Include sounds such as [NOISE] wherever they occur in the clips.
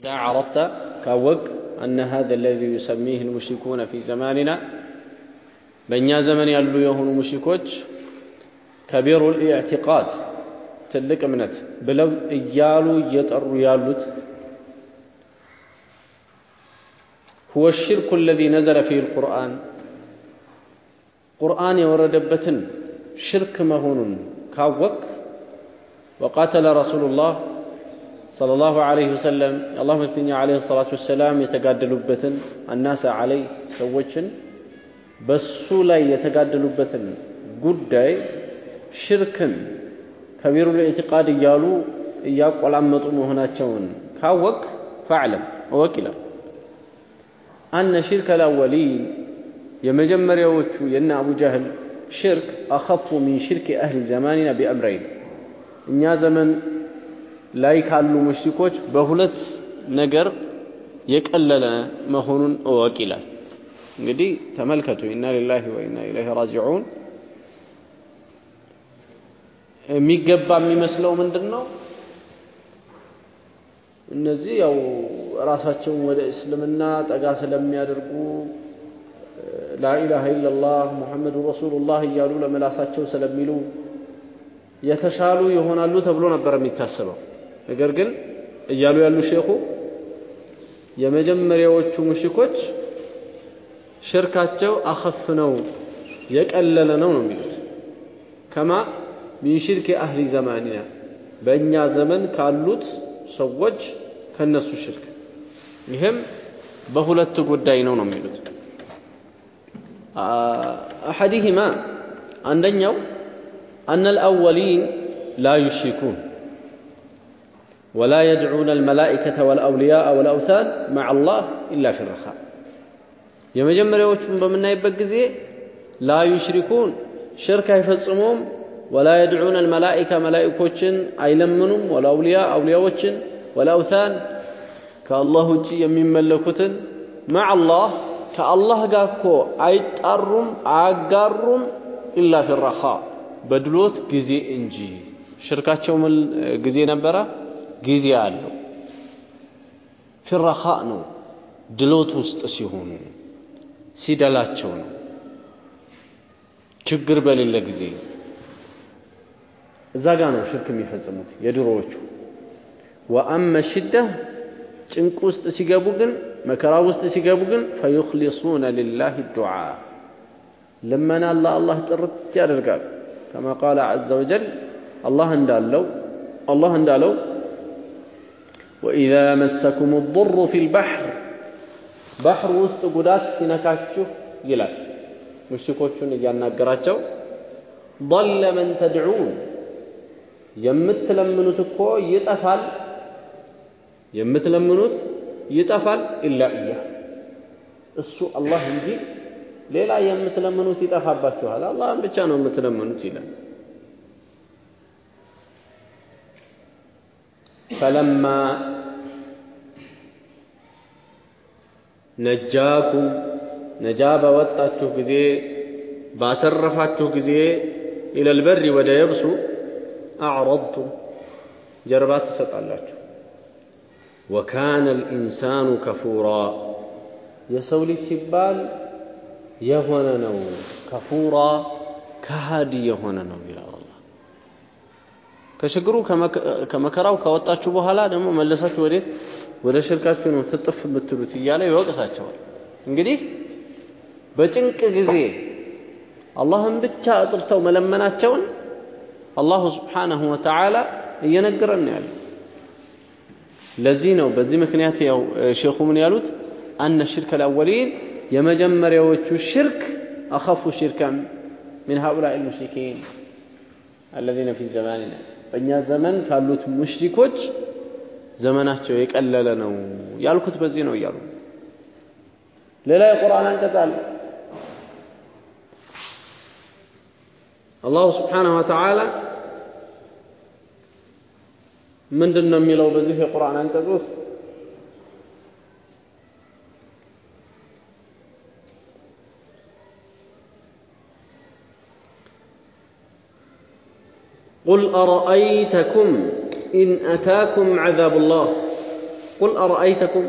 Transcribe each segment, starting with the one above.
إذا عرفت كوك أن هذا الذي يسميه المشركون في زماننا بنيا زمن يلو يهون مشركوش كبير الاعتقاد تلك أمنت بلو إيالو يتأر يالوت. هو الشرك الذي نزل فيه القرآن. قرآن يوردبتن شرك مهون كوك وقاتل رسول الله صلى الله عليه وسلم الله متني عليه الصلاة والسلام يتقدلوا بثن الناس عليه سوتشن بس لا يتقدلوا بتن جودة شركا كبير الاعتقاد يالو إياك ولا متن هنا تشون كوك فعلم وكلا أن شرك الأولين يمجمر يوتشو ين أبو جهل شرك أخف من شرك أهل زماننا بأمرين. إن يا زمن ላይ ካሉ ሙሽሪኮች በሁለት ነገር የቀለለ መሆኑን እወቅ ይላል። እንግዲህ ተመልከቱ ኢና ሊላሂ ወኢና ኢለይሂ ራጂዑን የሚገባ የሚመስለው ምንድን ነው እነዚህ ያው ራሳቸውን ወደ እስልምና ጠጋ ስለሚያደርጉ ላኢላሃ ኢላላህ ሙሐመዱ ረሱሉላህ እያሉ ለምላሳቸው ስለሚሉ የተሻሉ ይሆናሉ ተብሎ ነበር የሚታሰበው ነገር ግን እያሉ ያሉ ሼኹ የመጀመሪያዎቹ ሙሽኮች ሽርካቸው አኸፍ ነው የቀለለ ነው ነው የሚሉት። ከማ ሚን ሽርክ አህሊ ዘማኒና በእኛ ዘመን ካሉት ሰዎች ከነሱ ሽርክ። ይህም በሁለት ጉዳይ ነው ነው የሚሉት። አሐዲህማ አንደኛው አነ አልአወሊን ላ ዩሽሪኩን ولا يدعون الملائكة والأولياء والأوثان مع الله إلا في الرخاء የመጀመሪያዎቹን በምናይበት ጊዜ ላ ዩሽሪኩን ሽርክ አይፈጽሙም ወላ የድዑን አልመላኢካ መላኢኮችን አይለምኑም ወላ አውሊያ አውሊያዎችን ወላ አውታን ከአላህ ውጭ የሚመለኩትን ማዕ አላህ ከአላህ ጋር እኮ አይጣሩም አያጋሩም ኢላ ፊረኻ በድሎት ጊዜ እንጂ ሽርካቸው ምን ጊዜ ነበረ ጊዜ አለው ፊረኻ ነው። ድሎት ውስጥ ሲሆኑ ሲደላቸው ነው። ችግር በሌለ ጊዜ እዛ ጋ ነው ሽርክ የሚፈጽሙት የድሮዎቹ። ወአመ ሽዳ ጭንቅ ውስጥ ሲገቡ ግን መከራ ውስጥ ሲገቡ ግን ፈዩኽሊሱነ ሊላህ ዱዓ ልመና ለአላህ ጥርት ያደርጋል። ከማ ቃለ ዐዘ ወጀል አላህ እንዳለው አላህ እንዳለው وإذا مسكم الضر في البحر بحر وسط قدات سنكاتشو يلا مشتكوتشو نجانا قراتشو ضل من تدعون يمت لمنوتكو يتفال يمت لمنوت يتفال إلا إياه السوء الله يجي እሱ አላህ እንጂ ሌላ የምትለምኑት ይጠፋባችኋል አላህም ብቻ ነው የምትለምኑት ይላል። ፈለማ ነጃኩም ነጃ ባወጣችሁ ጊዜ ባተረፋችሁ ጊዜ ኢለል በሪ ወደ የብሱ አዕረድቱም ጀርባ ትሰጣላችሁ ወካነ ልኢንሳኑ ከፉራ የሰው ልጅ ሲባል የሆነ ነው ከፉራ ከሃዲ የሆነ ነው ይላል አላህ ከችግሩ ከመከራው ካወጣችሁ በኋላ ደግሞ መለሳችሁ ወዴት? ወደ ሽርካችሁ ነው ትጥፍ የምትሉት እያለ ይወቅሳቸዋል። እንግዲህ በጭንቅ ጊዜ አላህን ብቻ አጥርተው መለመናቸውን አላሁ ስብሓነሁ ወተዓላ እየነገረን ነው ያለው። ለዚህ ነው በዚህ ምክንያት ያው ሼኹ ምን ያሉት? አነ ሽርክ አልአወሊን የመጀመሪያዎቹ ሽርክ አኸፉ ሽርከን ምን ሃኡላኢ ልሙሽሪኪን አለዚነ ፊ ዘማኒና በእኛ ዘመን ካሉት ሙሽሪኮች ዘመናቸው የቀለለ ነው ያልኩት በዚህ ነው እያሉ ሌላ የቁርአን አንቀጽ አለ። አላሁ ስብሓነሁ ወተዓላ ምንድን ነው የሚለው በዚህ የቁርአን አንቀጽ ውስጥ قل أرأيتكم إن أتاكم عذاب الله؟ قل أرأيتكم.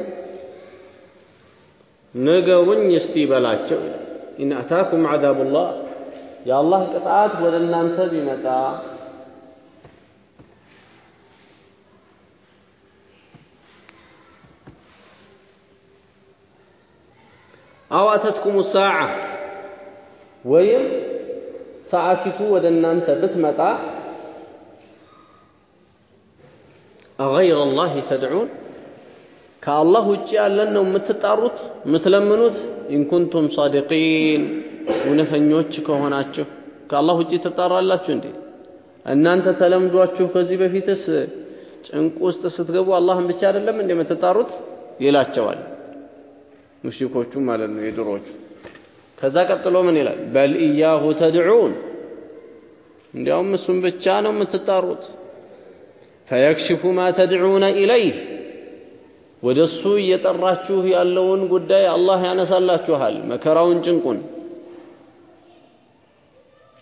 نقون يستيبلاتشو إن أتاكم عذاب الله. يا الله قطعات ولن أنت بمتى أو أتتكم الساعة؟ ويم ساعتك ولن أنت بتمتى አገይረ ላህ ተድዑን? ከአላህ ውጭ ያለን ነው የምትጣሩት? የምትለምኑት? ኢንኩንቱም ሳዲቂን። እውነተኞች ከሆናችሁ ከአላህ ውጭ ትጣራላችሁ እንዴ? እናንተ ተለምዷችሁ ከዚህ በፊትስ ጭንቅ ውስጥ ስትገቡ አላህን ብቻ አይደለም እንደ የምትጣሩት? ይላቸዋል። ሙሽሪኮቹ ማለት ነው የድሮቹ ከዛ ቀጥሎ ምን ይላል? በል ኢያሁ ተድዑን። እንዲያውም እሱም ብቻ ነው የምትጣሩት ፈየክሽፉ ማ ተድዑነ ኢለይህ ወደ እሱ እየጠራችሁ ያለውን ጉዳይ አላህ ያነሳላችኋል መከራውን ጭንቁን።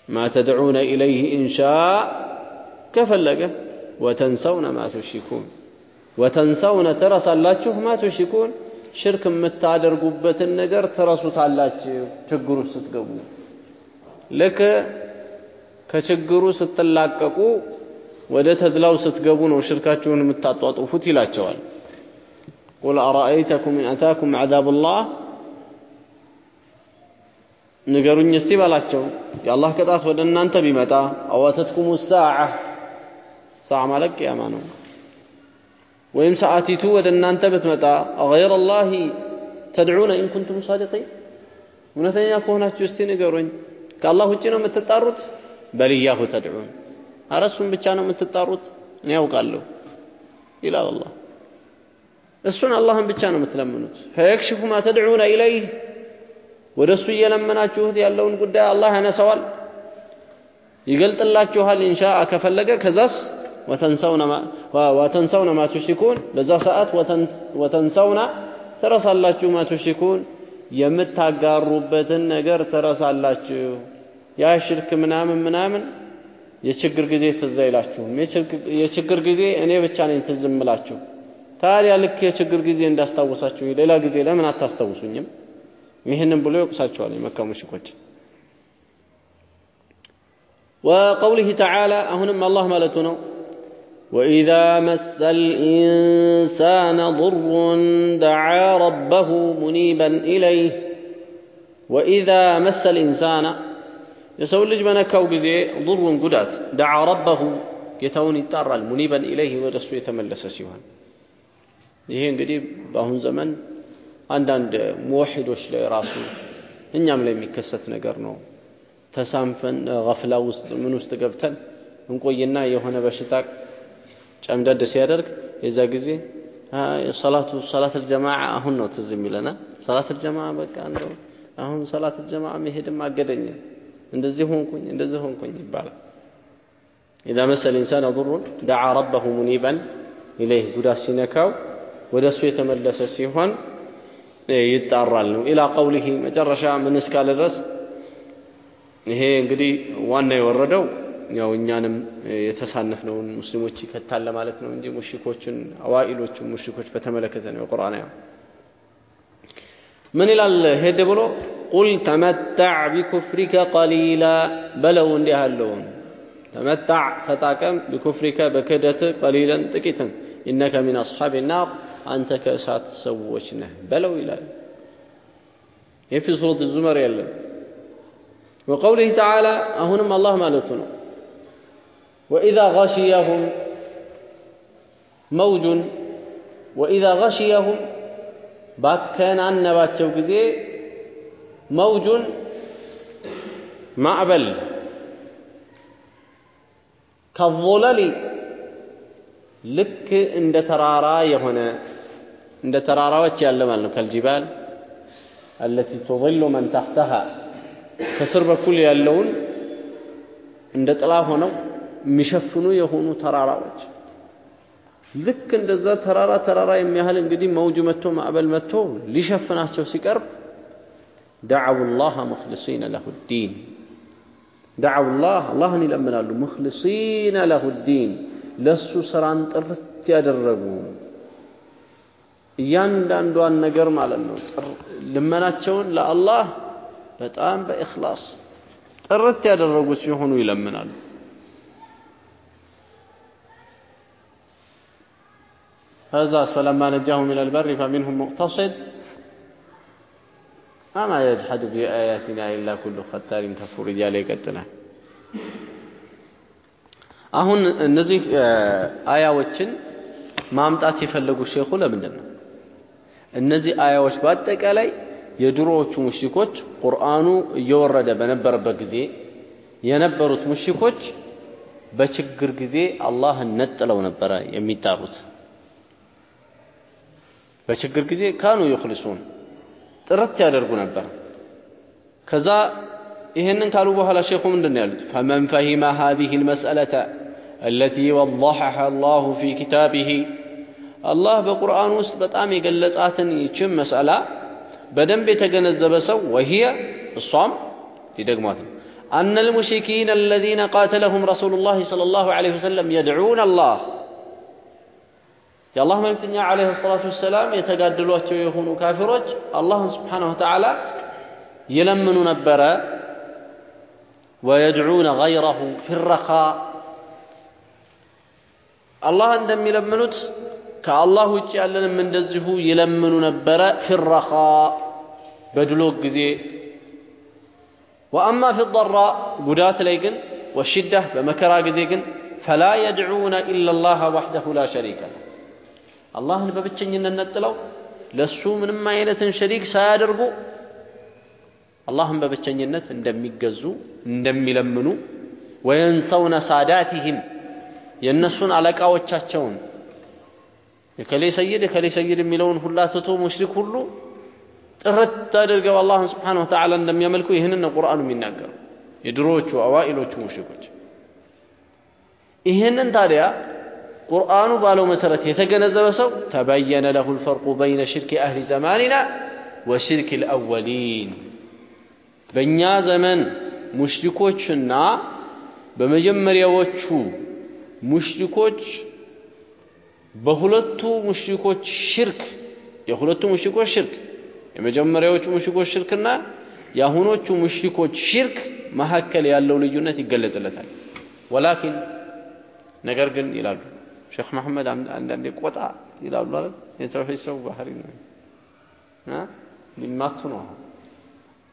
ማ ተድዑነ ኢለይህ ኢንሻ ከፈለገ ወተንሰውነ ማ ቱሽሪኩን። وتنسون ትረሳላችሁ ما تشركون። ሽርክ የምታደርጉበትን ነገር ትረሱታላችሁ ችግሩ ስትገቡ። ልክ ከችግሩ ስትላቀቁ ወደ ተድላው ስትገቡ ነው ሽርካችሁን የምታጧጡፉት ይላቸዋል። قل أرأيتكم إن أتاكم عذاب الله ንገሩኝ እስቲ በላቸው። የአላህ ቅጣት ወደ እናንተ ቢመጣ أو أتتكم الساعة ساعة ማለት ቅያማ ነው። ወይም ሰዓቲቱ ወደ እናንተ ብትመጣ أغير الله تدعون إن كنتم صادقين? እውነተኛ ከሆናችሁ እስቲ ንገሩኝ። ከአላህ ውጭ ነው የምትጣሩት? بل إياه تدعون አረ እሱን ብቻ ነው የምትጣሩት? እኔ ያውቃለሁ ይላል አላህ። እሱን አላህን ብቻ ነው የምትለምኑት? فيكشف ما تدعون إليه ወደ እሱ እየለመናችሁት ያለውን ጉዳይ አላህ ያነሳዋል ይገልጥላችኋል إن شاء ከፈለገ ከዛስ وتنسون ما تشركون በዛ ሰዓት وتنسون ትረሳላችሁ ما تشركون። የምታጋሩበትን ነገር ትረሳላችሁ ያ ሽርክ ምናምን ምናምን የችግር ጊዜ ትዝ አይላችሁም የችግር ጊዜ እኔ ብቻ ነኝ ትዝ እምላችሁ ታዲያ ልክ የችግር ጊዜ እንዳስታውሳችሁ ሌላ ጊዜ ለምን አታስታውሱኝም ይህንን ብሎ ይወቅሳቸዋል የመካ ሙሽኮች وقوله تعالى أهنم الله مالتنا وإذا مس الإنسان ضر دعا ربه منيبا إليه وإذا مس الإنسان የሰው ልጅ በነካው ጊዜ ዱሩን ጉዳት ደዓ ረበሁ ጌታውን ይጣራል። ሙኒበን ኢለይህ ወደ እሱ የተመለሰ ሲሆን ይሄ እንግዲህ በአሁን ዘመን አንዳንድ ሙወሒዶች ላይ ራሱ እኛም ላይ የሚከሰት ነገር ነው። ተሳንፈን ገፍላ ውስጥ ምን ውስጥ ገብተን እንቆይና የሆነ በሽታ ጨምደድ ሲያደርግ የዛ ጊዜ ሰላቱ ሰላት አልጀማዓ አሁን ነው ትዝ የሚለና ሰላት አልጀማዓ በቃ እንደው አሁን ሰላት አልጀማዓ መሄድም አገደኝ። እንደዚህ ሆንኩኝ እንደዚህ ሆንኩኝ ይባላል። ኢዛ መሰል ኢንሳን ضሩን ደዓ ረበሁ ሙኒበን ኢለይህ ጉዳት ሲነካው ወደ እሱ የተመለሰ ሲሆን ይጣራል ነው። ኢላ ቀውሊሂ መጨረሻ ምን እስካለ ድረስ ይሄ እንግዲህ ዋና የወረደው ያው እኛንም የተሳነፍነውን ሙስሊሞች ይከታል ለማለት ነው እንጂ ሙሽኮችን አዋኢሎችን ሙሽኮች በተመለከተ ነው የቁርአን ያው። ምን ይላል? ሄድ ብሎ ቁል ተመታዕ ቢኩፍሪከ ቀሊላ በለው እንዲህ አለውን ተመታዕ ተጣቀም ቢኩፍሪከ በክህደት ቀሊለን ጥቂትን ኢነከ ሚን አስሓብ ናር አንተ ከእሳት ሰዎች ነህ በለው ይላል ይህ ፊ ሱረት ዙመር የለም وقوله تعالى أهنم الله مالتنا وإذا غشيهم موج وإذا غشيهم باكان عن نباتشو كزي موج معبل كالظلل لك عند تراراية هنا عند ترارا وتشعلم لنا كالجبال التي تظل من تحتها. كسرب كل اللون عند طلاه هنا مشفنو يهونو ترارا وتش لك عند ذا ترارا ترارا يمهل انقدي موج متو معبل متو ليشفناه تشوف سكر دعوا الله مخلصين له الدين. دعوا الله الله ني لمنالو مخلصين له الدين. لسو سران طرت يدرغو ياندندو ان نجر مالنو لمناچون لا الله بطام باخلاص طرت يدرغو سيهونو يلمنالو هذا فلما نجاهم من البر فمنهم مقتصد وما يجحد بآياتنا إلا كل ختار كفور እያለ ይቀጥላል። አሁን እነዚህ አያዎችን ማምጣት የፈለጉ ሼኹ ለምንድን ነው? እነዚህ አያዎች በአጠቃላይ የድሮዎቹ ሙሽሪኮች ቁርአኑ እየወረደ በነበረበት ጊዜ የነበሩት ሙሽሪኮች በችግር ጊዜ አላህን ነጥለው ነበረ የሚጣሩት። በችግር ጊዜ ካኑ ዩኽሊሱን ጥረት ያደርጉ ነበር ከዛ ይህንን ካሉ በኋላ ሼኹ ምንድን ያሉት ፈመን ፈሂመ ሃዚህ ልመስአለተ አለቲ ወضሐሐ አላሁ ፊ ኪታቢህ አላህ በቁርአን ውስጥ በጣም የገለጻትን ይችን መስአላ በደንብ የተገነዘበ ሰው ወሂየ እሷም ሊደግሟት ነው አነ ልሙሽሪኪን አለዚነ ቃተለሁም ረሱሉ ላህ ለ ላሁ ለ ወሰለም የድዑን አላህ የአላህ መልክተኛ ዓለይሂ ሰላቱ ወሰላም የተጋደሏቸው የሆኑ ካፊሮች አላህን ስብሓነሁ ወተዓላ ይለምኑ ነበረ። ወየድዑነ ገይረሁ ፊረኻ። አላህ እንደሚለምኑት ከአላህ ውጭ ያለንም እንደዚሁ ይለምኑ ነበረ። ፊረኻ በድሎት ጊዜ። ወአማ ፊ ضራ ጉዳት ላይ ግን ወሽዳህ በመከራ ጊዜ ግን ፈላ የድዑነ ኢላ ላህ ዋሕደሁ ላ ሸሪከ ለ አላህን በብቸኝነት ነጥለው ለሱ ምንም አይነትን ሸሪክ ሳያደርጉ አላህን በብቸኝነት እንደሚገዙ እንደሚለምኑ ወየንሰውነ ሳዳቲህም የእነሱን አለቃዎቻቸውን የከሌ ሰይድ የከሌ ሰይድ የሚለውን ሁላ ትቶ ሙሽሪክ ሁሉ ጥርት አድርገው አላህን ስብሓነሁ ወተዓላ እንደሚያመልኩ ይህንን ነው ቁርአኑ የሚናገሩ የድሮዎቹ አዋኢሎቹ ሙሽሪኮች። ይህንን ታዲያ ቁርአኑ ባለው መሰረት የተገነዘበ ሰው ተበየነ ለሁ ልፈርቁ በይነ ሽርክ አህሊ ዘማኒና ወሽርክ ልአወሊን በእኛ ዘመን ሙሽሪኮችና በመጀመሪያዎቹ ሙሽሪኮች በሁለቱ ሙሽሪኮች ሽርክ የሁለቱ ሙሽሪኮች ሽርክ የመጀመሪያዎቹ ሙሽሪኮች ሽርክና የአሁኖቹ ሙሽሪኮች ሽርክ መካከል ያለው ልዩነት ይገለጽለታል። ወላኪን ነገር ግን ይላሉ ሼክ መሐመድ አንዳንዴ ቆጣ ይላሉ አይደል? የተውሂድ ሰው ባህሪ ነው። ሊማቱ ነው።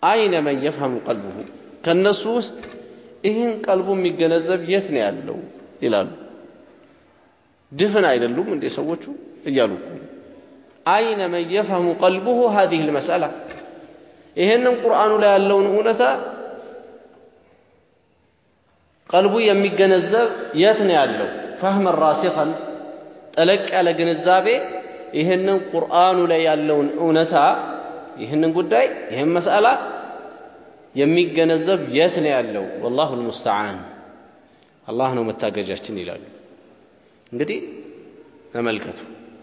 አይነ መን የፍሀሙ ቀልቡሁ ከእነሱ ውስጥ ይህን ቀልቡ የሚገነዘብ የት ነው ያለው ይላሉ። ድፍን አይደሉም እንዴ ሰዎቹ እያሉ አይነ መን የፍሀሙ ቀልቡሁ ሀዚህ ልመስአላ ይህንን ቁርአኑ ላይ ያለውን እውነታ ቀልቡ የሚገነዘብ የት ነው ያለው? ፈህመን ራሲኸን ጠለቅ ያለ ግንዛቤ ይህንን ቁርአኑ ላይ ያለውን እውነታ ይህንን ጉዳይ ይህን መስአላ የሚገነዘብ የት ነው ያለው? ወላሁ ልሙስተዓን አላህ ነው መታገጃችን ይላሉ። እንግዲህ ተመልከቱ፣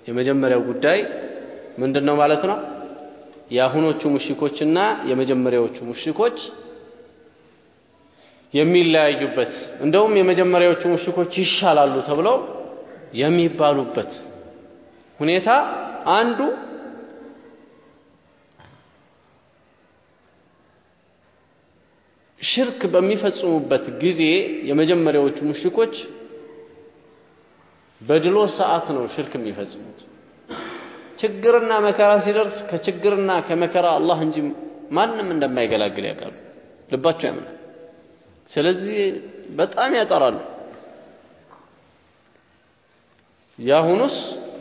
የመጀመሪያው ጉዳይ ምንድን ነው ማለት ነው? የአሁኖቹ ሙሽሪኮችና የመጀመሪያዎቹ ሙሽሪኮች የሚለያዩበት እንደውም የመጀመሪያዎቹ ሙሽሪኮች ይሻላሉ ተብለው የሚባሉበት ሁኔታ አንዱ ሽርክ በሚፈጽሙበት ጊዜ የመጀመሪያዎቹ ሙሽሪኮች በድሎ ሰዓት ነው ሽርክ የሚፈጽሙት። ችግርና መከራ ሲደርስ ከችግርና ከመከራ አላህ እንጂ ማንም እንደማይገላግል ያውቃሉ። ልባቸው ያምናል። ስለዚህ በጣም ያጠራሉ። የአሁኑስ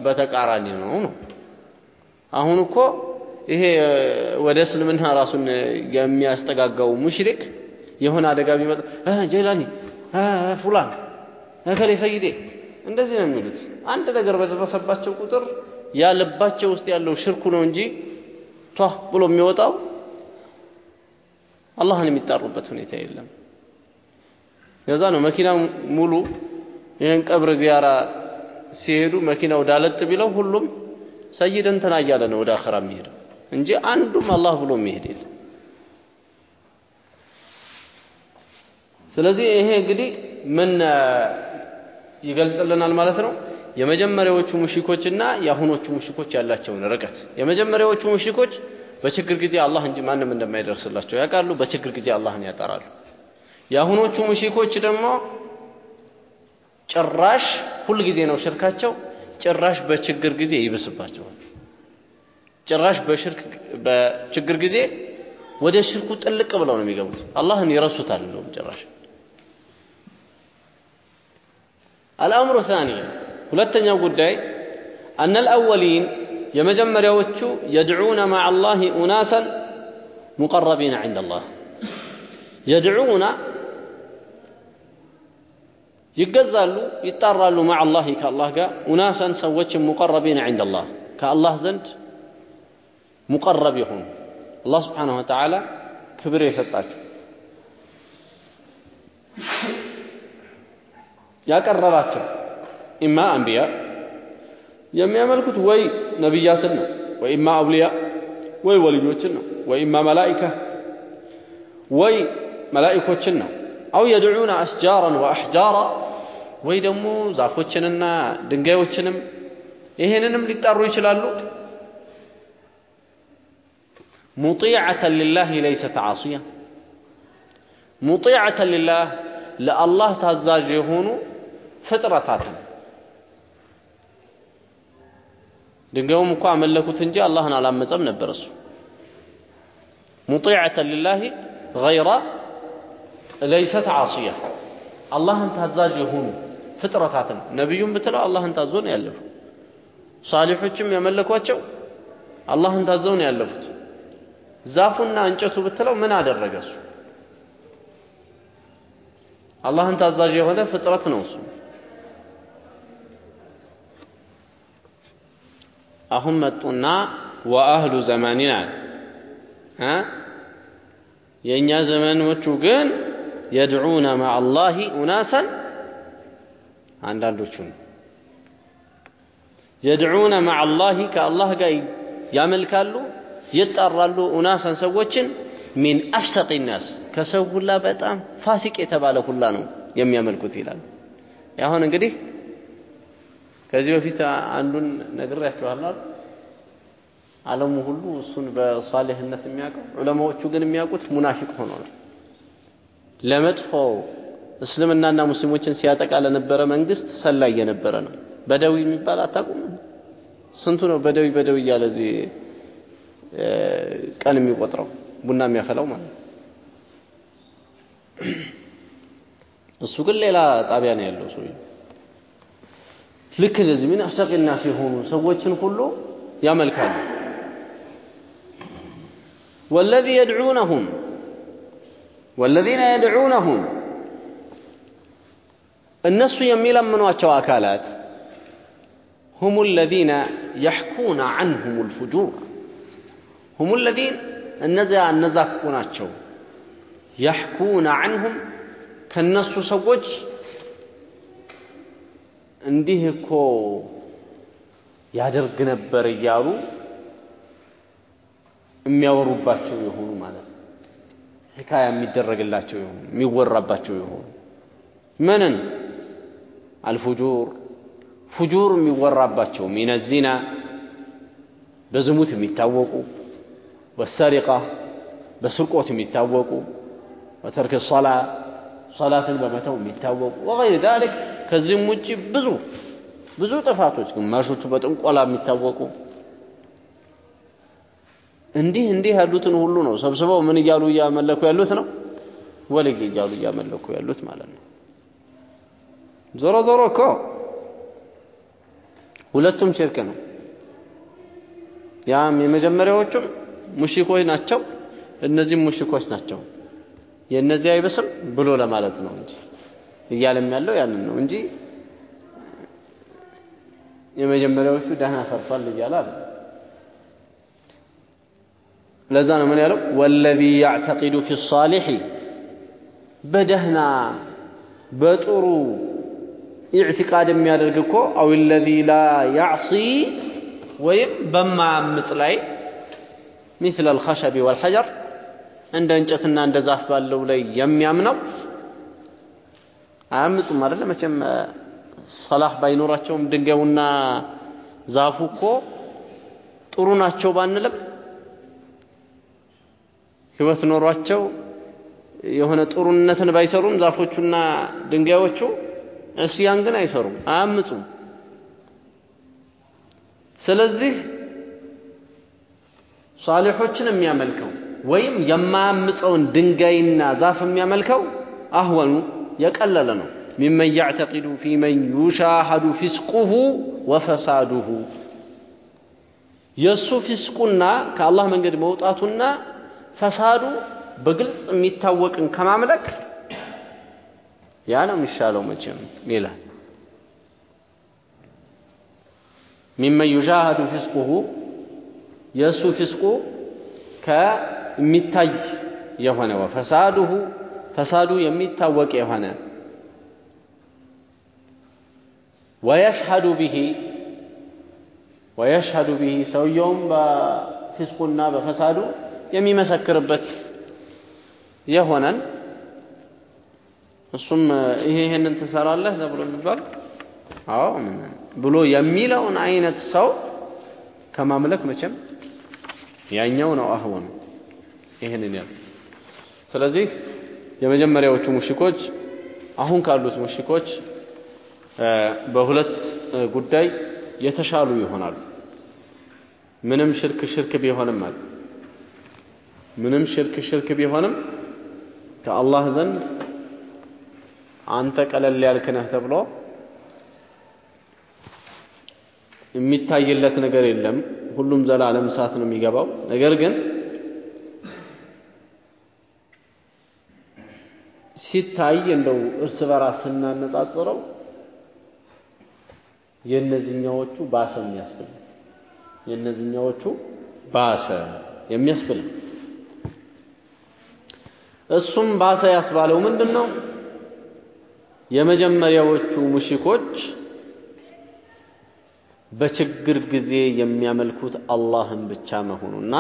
በተቃራኒ ነው ነው። አሁን እኮ ይሄ ወደ እስልምና ራሱን የሚያስጠጋጋው ሙሽሪክ የሆነ አደጋ ቢመጣ ጀላኒ ፉላን እከሌ ሰይዴ እንደዚህ ነው የሚሉት። አንድ ነገር በደረሰባቸው ቁጥር ያ ልባቸው ውስጥ ያለው ሽርኩ ነው እንጂ ቷ ብሎ የሚወጣው አላህን የሚጣሩበት ሁኔታ የለም። ለዛ ነው መኪና ሙሉ ይህን ቀብር ዚያራ ሲሄዱ መኪናው ዳለጥ ቢለው ሁሉም ሰይድ እንትና እያለ ነው ወደ አኸራ የሚሄደው እንጂ አንዱም አላህ ብሎ የሚሄድ የለም። ስለዚህ ይሄ እንግዲህ ምን ይገልጽልናል ማለት ነው? የመጀመሪያዎቹ ሙሽሪኮችና የአሁኖቹ ሙሽሪኮች ያላቸውን ርቀት የመጀመሪያዎቹ ሙሽሪኮች በችግር ጊዜ አላህ እንጂ ማንም እንደማይደርስላቸው ያውቃሉ። በችግር ጊዜ አላህን ያጠራሉ። የአሁኖቹ ሙሽሪኮች ደግሞ ጭራሽ ሁል ጊዜ ነው ሽርካቸው። ጭራሽ በችግር ጊዜ ይብስባቸዋል። ጭራሽ በሽርክ በችግር ጊዜ ወደ ሽርኩ ጥልቅ ብለው ነው የሚገቡት። አላህን ይረሱታል። እንደውም ጭራሽ አልአምሩ ታኒያ ሁለተኛው ጉዳይ አነል አወሊን የመጀመሪያዎቹ የድዑነ ማዓ አላህ ኡናሰን ሙቀረቢነ ዐንደ አላህ የድዑነ ይገዛሉ ይጣራሉ ማዓ አላህ ከአላህ ጋር ኡናሰን ሰዎችን ሙቀረቢነ ዐንደ አላህ ከአላህ ዘንድ ሙቀረብ የሆኑ አላህ ስብሓነሁ ወተዓላ ክብር የሰጣቸው ያቀረባቸው ኢማ አንቢያ የሚያመልኩት ወይ ነቢያትን ነው፣ ወይ ኢማ አውሊያ ወይ ወልዮችን ነው፣ ወይ ኢማ መላኢካ ወይ መላኢኮችን ነው። አው የድዑነ አሽጃራን ወአሕጃራ ወይ ደግሞ ዛፎችንና ድንጋዮችንም ይሄንንም ሊጣሩ ይችላሉ። ሙጢዐተን ሊላህ ለይሰት ዓሲያ ሙጢዐተን ሊላህ ለአላህ ታዛዥ የሆኑ ፍጥረታትን ድንጋዩም እኮ አመለኩት እንጂ አላህን አላመፀም ነበር እሱ ሙጢዐተን ሊላህ ገይረ ለይሰት ዓሲያ አላህን ታዛዥ የሆኑ ፍጥረታትን ነቢዩም ብትለው አላህን ታዞ ነው ያለፉ ሳሊሖችም ያመለኳቸው አላህን ታዘው ነው ያለፉት። ዛፉና እንጨቱ ብትለው ምን አደረገ እሱ? አላህን ታዛዥ የሆነ ፍጥረት ነው እሱ። አሁን መጡና ወአህሉ ዘማኒና እ? የእኛ ዘመኖቹ ግን የድዑነ ማዓ አላህ ኡናሰን አንዳንዶቹ ነው የድዑነ ማዓ አላህ ከአላህ ጋር ያመልካሉ ይጣራሉ ኡናሰን ሰዎችን ሚን አፍሰቅ ናስ ከሰው ሁላ በጣም ፋሲቅ የተባለ ሁላ ነው የሚያመልኩት ይላል። አሁን እንግዲህ ከዚህ በፊት አንዱን ነግሬያችኋለሁ። ዓለሙ ሁሉ እሱን በሷሊህነት የሚያውቀው ዑለማዎቹ ግን የሚያውቁት ሙናፊቅ ሆኖ ነው። ለመጥፎ እስልምናና ሙስሊሞችን ሲያጠቃ ለነበረ መንግስት ሰላይ የነበረ ነው። በደዊ የሚባል አታውቁም? ስንቱ ነው በደዊ በደዊ እያለ እዚህ ቀን የሚቆጥረው ቡና የሚያፈላው ማለት ነው። እሱ ግን ሌላ ጣቢያ ነው ያለው ሰውዬ። ልክ እንደዚህ ምን አፍሰቅ ናስ የሆኑ ሰዎችን ሁሉ ያመልካሉ። ወለዚ የድዑነሁም ወለዚነ የድዑነሁም እነሱ የሚለምኗቸው አካላት ሁሙ ለዚነ የሕኩነ ዐንሁም ልፉጁር። ሁሙ ለዚን እነዚያ እነዛ እኮ ናቸው። የሕኩነ ዐንሁም ከነሱ ሰዎች እንዲህ እኮ ያደርግ ነበር እያሉ የሚያወሩባቸው የሆኑ ማለት ነው። ሕካያ የሚደረግላቸው የሆኑ የሚወራባቸው የሆኑ። ምንን አልፉጁር። ፉጁር የሚወራባቸው ሚነ ዚና በዝሙት የሚታወቁ ወሰሪቃ በስርቆት የሚታወቁ ወተርክ ሶላ ሶላትን በመተው የሚታወቁ ወገይር ዛሊክ። ከዚህም ውጭ ብዙ ብዙ ጥፋቶች ግማሾቹ በጥንቆላ የሚታወቁ። እንዲህ እንዲህ ያሉትን ሁሉ ነው ሰብስበው ምን እያሉ እያመለኩ ያሉት ነው? ወልይ እያሉ እያመለኩ ያሉት ማለት ነው ዞሮ ዞሮ እኮ ሁለቱም ሽርክ ነው። ያም የመጀመሪያዎቹም ሙሽኮች ናቸው እነዚህም ሙሽኮች ናቸው። የእነዚህ አይበስም ብሎ ለማለት ነው እንጂ እያለም ያለው ያንን ነው እንጂ የመጀመሪያዎቹ ደህና ሰርቷል እያለ አለ። ለዛ ነው ምን ያለው? ወለዚ ያዕተቂዱ ፊ ሳሊሒ በደህና በጥሩ ኢዕቲቃድ የሚያደርግ እኮ አው ለዚ ላ ያዕሲ ወይም በማያምፅ ላይ ሚስለ አልኸሸቢ ወልሐጀር እንደ እንጨትና እንደ ዛፍ ባለው ላይ የሚያምነው አያምፁም አይደለ? መቼም ሰላህ ባይኖራቸውም ድንጋዩና ዛፉ እኮ ጥሩ ናቸው ባንልም ህይወት ኖሯቸው የሆነ ጥሩነትን ባይሰሩም ዛፎቹና ድንጋዮቹ عصيان ግን አይሰሩም፣ አያምፁም። ስለዚህ ሷሊሖችን የሚያመልከው ወይም የማያምፀውን ድንጋይና ዛፍ የሚያመልከው أهون የቀለለ ነው። ممن يعتقد فيمن يشاهد فسقه وفساده የእሱ ፊስቁና ከአላህ መንገድ መውጣቱና ፈሳዱ በግልጽ የሚታወቅን ከማምለክ ያ ነው የሚሻለው መቼም ይላል። ሚመን ዩሻሃዱ ፊስቁሁ የእሱ ፊስቁ ከሚታይ የሆነ ወፈሳዱሁ ፈሳዱ የሚታወቅ የሆነ ወየሽሀዱ ቢሂ ወየሽሀዱ ቢሂ ሰውየውም በፊስቁና በፈሳዱ የሚመሰክርበት የሆነን እሱም ይሄ ይሄንን ትሰራለህ? ተብሎ የሚባል። አዎ። ብሎ የሚለውን አይነት ሰው ከማምለክ መቼም ያኛው ነው አህወኑ ይህንን ያል ስለዚህ የመጀመሪያዎቹ ሙሽኮች አሁን ካሉት ሙሽኮች በሁለት ጉዳይ የተሻሉ ይሆናሉ። ምንም ሽርክ ሽርክ ቢሆንም አለ። ምንም ሽርክ ሽርክ ቢሆንም ከአላህ ዘንድ አንተ ቀለል ያልክ ነህ ተብሎ የሚታይለት ነገር የለም። ሁሉም ዘላለም እሳት ነው የሚገባው። ነገር ግን ሲታይ እንደው እርስ በራስ ስናነጻጽረው የእነዚህኛዎቹ ባሰ የሚያስብል የእነዚህኛዎቹ ባሰ የሚያስብል እሱም ባሰ ያስባለው ምንድን ነው? የመጀመሪያዎቹ ሙሽኮች በችግር ጊዜ የሚያመልኩት አላህን ብቻ መሆኑና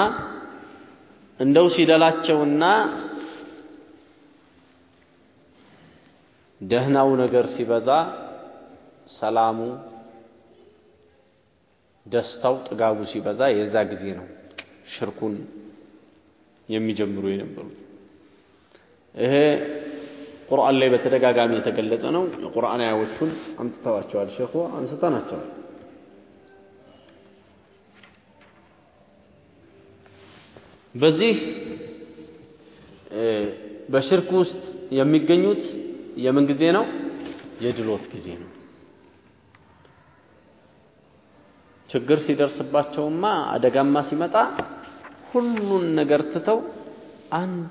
እንደው ሲደላቸውና ደህናው ነገር ሲበዛ ሰላሙ፣ ደስታው፣ ጥጋቡ ሲበዛ የዛ ጊዜ ነው ሽርኩን የሚጀምሩ የነበሩት። ይሄ ቁርአን ላይ በተደጋጋሚ የተገለጸ ነው። የቁርአን አያዎቹን አምጥተዋቸዋል ሼኹ አንስተናቸዋል። በዚህ በሽርክ ውስጥ የሚገኙት የምን ጊዜ ነው? የድሎት ጊዜ ነው። ችግር ሲደርስባቸውማ አደጋማ ሲመጣ ሁሉን ነገር ትተው አንድ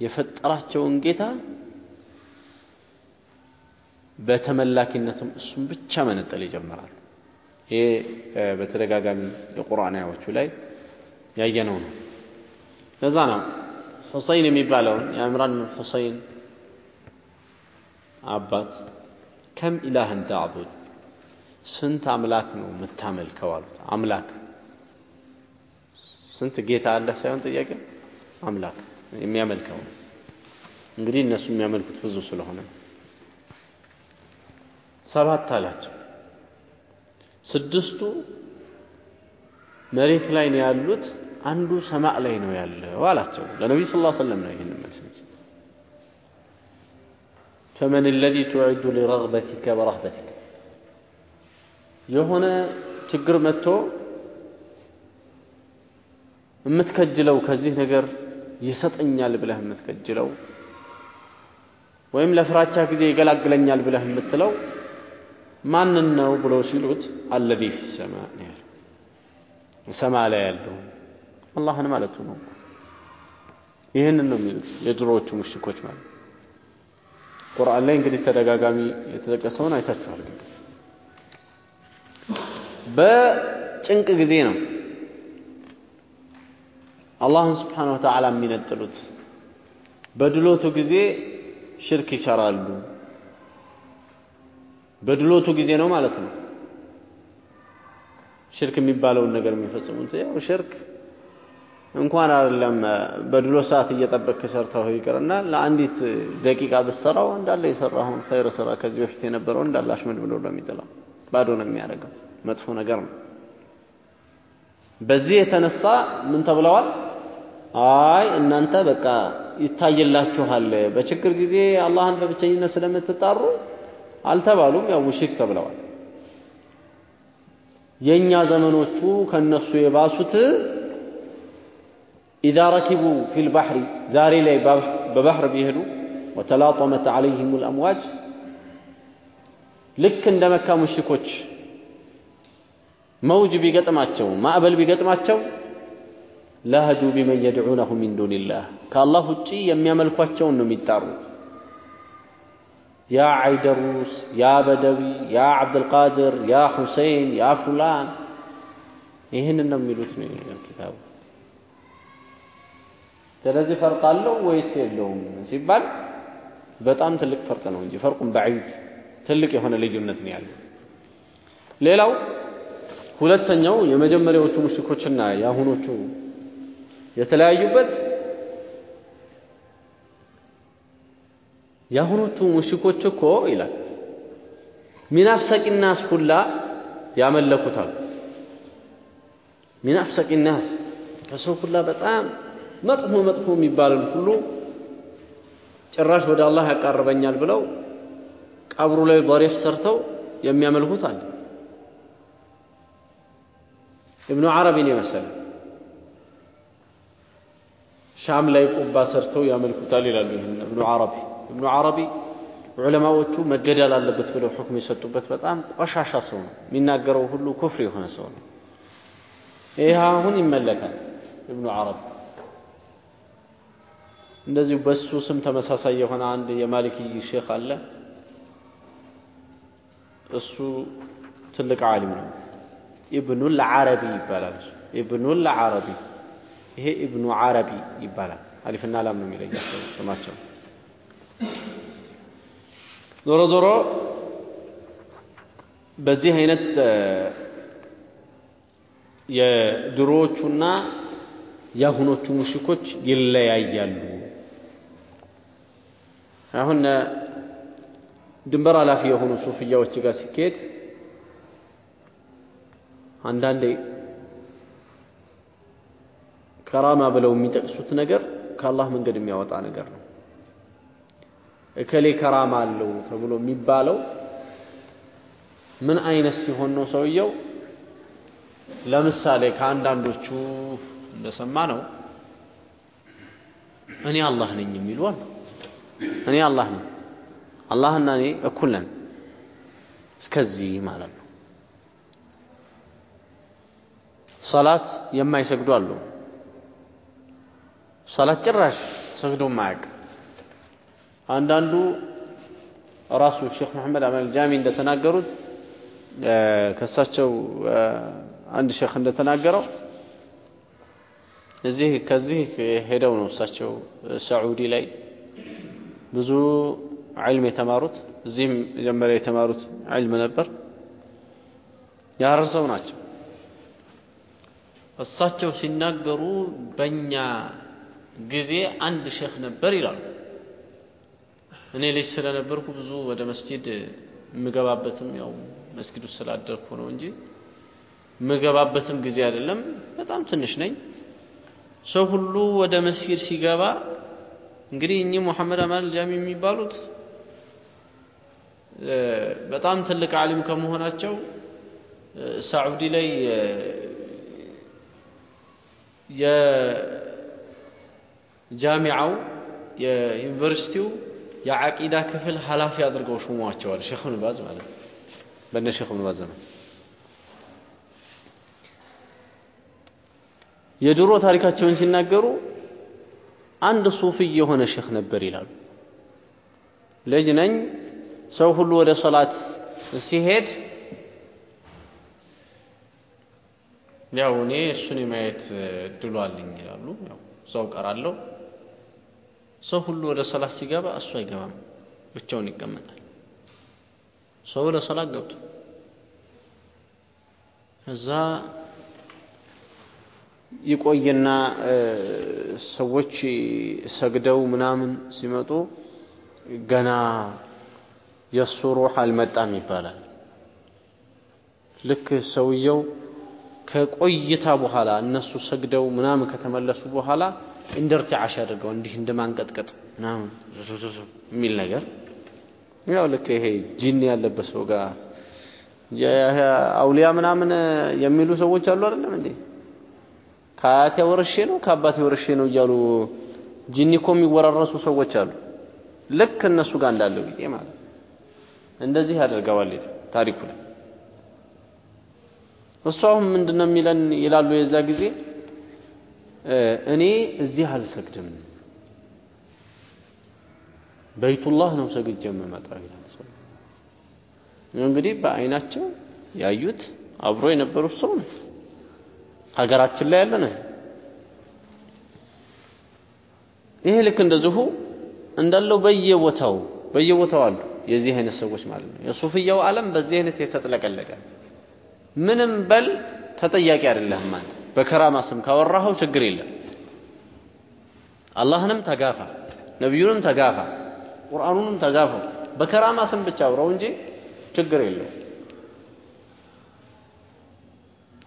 የፈጠራቸውን ጌታ በተመላኪነትም እሱም ብቻ መነጠል ይጀምራሉ። ይሄ በተደጋጋሚ የቁርአን አያዎቹ ላይ ያየነው ነው። ለዛ ነው ሁሰይን የሚባለውን የዕምራን ብን ሁሰይን አባት ከም ኢላህን ተዕቡድ ስንት አምላክ ነው የምታመልከው አሉት። አምላክ ስንት ጌታ አለ ሳይሆን ጥያቄ አምላክ የሚያመልከው እንግዲህ እነሱ የሚያመልኩት ብዙ ስለሆነ ሰባት አላቸው። ስድስቱ መሬት ላይ ነው ያሉት፣ አንዱ ሰማዕ ላይ ነው ያለው አላቸው። ለነቢዩ ሰለላሁ ዐለይሂ ወሰለም ነው ይህን መልስ ፈመን ለዚ ቱዕዱ ሊረግበቲከ ወረህበቲከ የሆነ ችግር መጥቶ የምትከጅለው ከዚህ ነገር ይሰጠኛል ብለህ የምትከጅለው ወይም ለፍራቻ ጊዜ ይገላግለኛል ብለህ የምትለው ማንን ነው ብለው ሲሉት አለዚ ፊ ሰማ ነው ያለው። ሰማ ላይ ያለው አላህን ማለቱ ነው። ይህንን ነው የሚሉት የድሮዎቹ ሙሽኮች ማለት ቁርአን ላይ እንግዲህ ተደጋጋሚ የተጠቀሰውን አይታችኋል። በጭንቅ ጊዜ ነው አላህን ስብሓነሁ ወተዓላ የሚነጥሉት። በድሎቱ ጊዜ ሽርክ ይሰራሉ። በድሎቱ ጊዜ ነው ማለት ነው ሽርክ የሚባለውን ነገር የሚፈጽሙት። ያው ሽርክ እንኳን አይደለም በድሎ ሰዓት እየጠበቅክ ሰርተው ይቅርና ለአንዲት ደቂቃ ብትሰራው እንዳለ የሰራኸውን ኸይር ስራ ከዚህ በፊት የነበረውን እንዳለ አሽመድ ብሎ ነው የሚጥለው። ባዶ ነው የሚያደርገው። መጥፎ ነገር ነው። በዚህ የተነሳ ምን ተብለዋል? አይ እናንተ በቃ ይታይላችኋል፣ በችግር ጊዜ አላህን በብቸኝነት ስለምትጣሩ አልተባሉም። ያው ሙሽሪክ ተብለዋል። የኛ ዘመኖቹ ከነሱ የባሱት ኢዛ ረኪቡ ፊል ባህሪ ዛሬ ላይ በባህር ቢሄዱ ወተላጠመት ዓለይሂም ልአምዋጅ ልክ እንደ መካ ሙሽሪኮች መውጅ ቢገጥማቸው ማዕበል ቢገጥማቸው ለሀጁ ቢመን የድዑነሁ ሚን ዱንላህ ከአላህ ውጪ የሚያመልኳቸውን ነው የሚጣሩት። ያ አይደሩስ፣ ያ በደዊ፣ ያ ዓብድልቃድር፣ ያ ሁሴን፣ ያ ፉላን ይህንን ነው የሚሉት ነው ኪታቡ። ስለዚህ ፈርቅ አለው ወይስ የለውም ሲባል በጣም ትልቅ ፈርቅ ነው እንጂ ፈርቁን በዒድ ትልቅ የሆነ ልዩነት ነው ያለው። ሌላው ሁለተኛው የመጀመሪያዎቹ ሙሽኮችና የአሁኖቹ የተለያዩበት የአሁኖቹ ሙሽኮች እኮ ይላል ሚናፍሰቂ ናስ ሁላ ያመለኩታል። ሚናፍሰቂ ናስ ከሰው ሁላ በጣም መጥፎ መጥፎ የሚባልን ሁሉ ጭራሽ ወደ አላህ ያቃርበኛል ብለው ቀብሩ ላይ ضሪፍ ሰርተው የሚያመልኩት አለ። ኢብኑ ዓረቢን የመሰለ ሻም ላይ ቁባ ሰርተው ያመልኩታል ይላሉ ኢብኑ ዓረቢ። ኢብኑ ዓረቢ ዑለማዎቹ መገደል አለበት ብለው ሁክም የሰጡበት በጣም ቆሻሻ ሰው ነው። የሚናገረው ሁሉ ኩፍር የሆነ ሰው ነው። ይህ አሁን ይመለካል። ኢብኑ ዓረቢ እንደዚሁ በሱ ስም ተመሳሳይ የሆነ አንድ የማሊኪ ሼክ አለ። እሱ ትልቅ ዓሊም ነው። ኢብኑል ዓረቢ ይባላል። ኢብኑል ዓረቢ ይሄ ኢብኑ ዓረቢ ይባላል። አሊፍና ላም ነው የሚለያቸው ስማቸው። ዞሮ ዞሮ በዚህ አይነት የድሮዎቹና የአሁኖቹ ሙሽኮች ይለያያሉ። አሁን ድንበር ኃላፊ የሆኑ ሱፍያዎች ጋር ሲካሄድ አንዳንዴ ከራማ ብለው የሚጠቅሱት ነገር ከአላህ መንገድ የሚያወጣ ነገር ነው። እከሌ ከራማ አለው ተብሎ የሚባለው ምን አይነት ሲሆን ነው ሰውየው? ለምሳሌ ከአንዳንዶቹ እንደሰማ ነው እኔ አላህ ነኝ የሚሉ አሉ። እኔ አላህ ነኝ፣ አላህና እኔ እኩል ነን እስከዚህ ማለት ነው። ሰላት የማይሰግዱ አሉ። ሰላት ጭራሽ ሰግዶ ማያውቅ አንዳንዱ ራሱ ሼክ መሐመድ አመል ጃሚ እንደተናገሩት ከእሳቸው አንድ ሼክ እንደተናገረው እዚህ ከዚህ ሄደው ነው እሳቸው ሳዑዲ ላይ ብዙ ዕልም የተማሩት እዚህም መጀመሪያ የተማሩት ዕልም ነበር። ያረሰው ናቸው። እሳቸው ሲናገሩ በእኛ ጊዜ አንድ ሼክ ነበር ይላሉ። እኔ ልጅ ስለነበርኩ ብዙ ወደ መስጂድ የምገባበትም ያው መስጊድ ስላደርኩ ነው እንጂ የምገባበትም ጊዜ አይደለም። በጣም ትንሽ ነኝ። ሰው ሁሉ ወደ መስጊድ ሲገባ እንግዲህ እኚህ ሙሐመድ አማል ጃሚ የሚባሉት በጣም ትልቅ ዓሊም ከመሆናቸው ሳዑዲ ላይ የጃሚዓው የዩኒቨርሲቲው የዓቂዳ ክፍል ኃላፊ አድርገው ሾሟቸዋል። ሼክ ኢብኑ ባዝ ማለት በእነ ሼክ ኢብኑ ባዝ ዘመን የድሮ ታሪካቸውን ሲናገሩ አንድ ሱፊ የሆነ ሼክ ነበር ይላሉ። ልጅ ነኝ። ሰው ሁሉ ወደ ሶላት ሲሄድ ያው እኔ እሱን የማየት እድሉ አለኝ ይላሉ። ያው እዛው ቀራለሁ። ሰው ሁሉ ወደ ሶላት ሲገባ እሱ አይገባም፣ ብቻውን ይቀመጣል። ሰው ወደ ሶላት ገብቶ እዛ ይቆይና ሰዎች ሰግደው ምናምን ሲመጡ ገና የእሱ ሩህ አልመጣም ይባላል። ልክ ሰውየው ከቆይታ በኋላ እነሱ ሰግደው ምናምን ከተመለሱ በኋላ እንደርቲዓሽ አድርገው እንዲህ እንደማንቀጥቀጥ ምናምን የሚል ነገር ያው ልክ ይሄ ጂን ያለበት ሰው ጋር አውሊያ ምናምን የሚሉ ሰዎች አሉ አይደለም እንዴ? ከአያቴ ወርሼ ነው ከአባቴ ወርሼ ነው እያሉ ጂኒ እኮ የሚወራረሱ ሰዎች አሉ። ልክ እነሱ ጋር እንዳለው ጊዜ ማለት እንደዚህ ያደርገዋል ታሪኩ ላይ እሱ አሁን ምንድነው የሚለን ይላሉ የዛ ጊዜ እኔ እዚህ አልሰግድም። በይቱላህ ነው ሰግጄ የምመጣው ይላል ሰው። እንግዲህ በአይናቸው ያዩት አብሮ የነበሩት ሰው ነው። ሀገራችን ላይ ያለ ነው። ይሄ ልክ እንደዚሁ እንዳለው በየቦታው በየቦታው አሉ የዚህ አይነት ሰዎች ማለት ነው። የሱፍያው ዓለም በዚህ አይነት የተጥለቀለቀ። ምንም በል ተጠያቂ አይደለህም አንተ በከራማ ስም ካወራኸው ችግር የለም። አላህንም ተጋፋ ነቢዩንም ተጋፋ ቁርአኑንም ተጋፋው በከራማ ስም ብቻ አውራው እንጂ ችግር የለው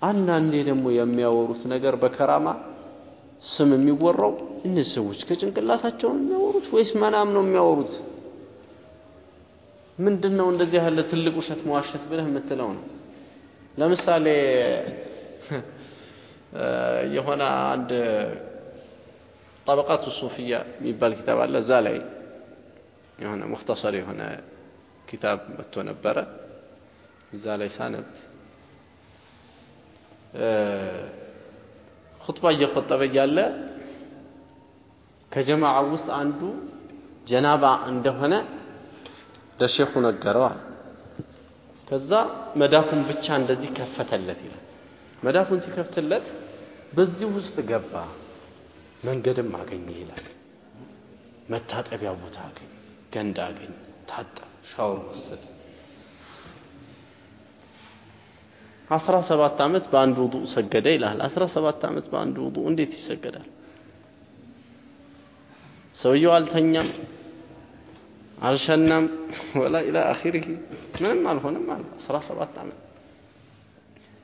አንዳንዴ ደግሞ የሚያወሩት ነገር በከራማ ስም የሚወራው እነዚህ ሰዎች ከጭንቅላታቸው ነው የሚያወሩት ወይስ መናም ነው የሚያወሩት? ምንድን ነው እንደዚህ ያለ ትልቅ ውሸት መዋሸት ብለህ የምትለው ነው? ለምሳሌ የሆነ አንድ ጠበቃቱ ሱፍያ የሚባል ኪታብ አለ። እዛ ላይ የሆነ ሙክተሰር የሆነ ኪታብ መጥቶ ነበረ። እዛ ላይ ሳነብ ኹጥባ እየቆጠበ እያለ ከጀማዓ ውስጥ አንዱ ጀናባ እንደሆነ ለሼኹ ነገረዋል። ከዛ መዳፉን ብቻ እንደዚህ ከፈተለት ይላል መዳፉን ሲከፍትለት በዚህ ውስጥ ገባ። መንገድም አገኘ ይላል። መታጠቢያ ቦታ አገኘ። ገንዳ አገኘ። ታጠብ ሻወር ወሰደ። አስራ ሰባት ዓመት በአንድ ውዱእ ሰገደ ይላል። አስራ ሰባት ዓመት በአንድ ውዱእ እንዴት ይሰገዳል? ሰውየው አልተኛም አልሸናም። ወላ ኢላ አኺሪህ ምንም አልሆነም አለ። አስራ ሰባት ዓመት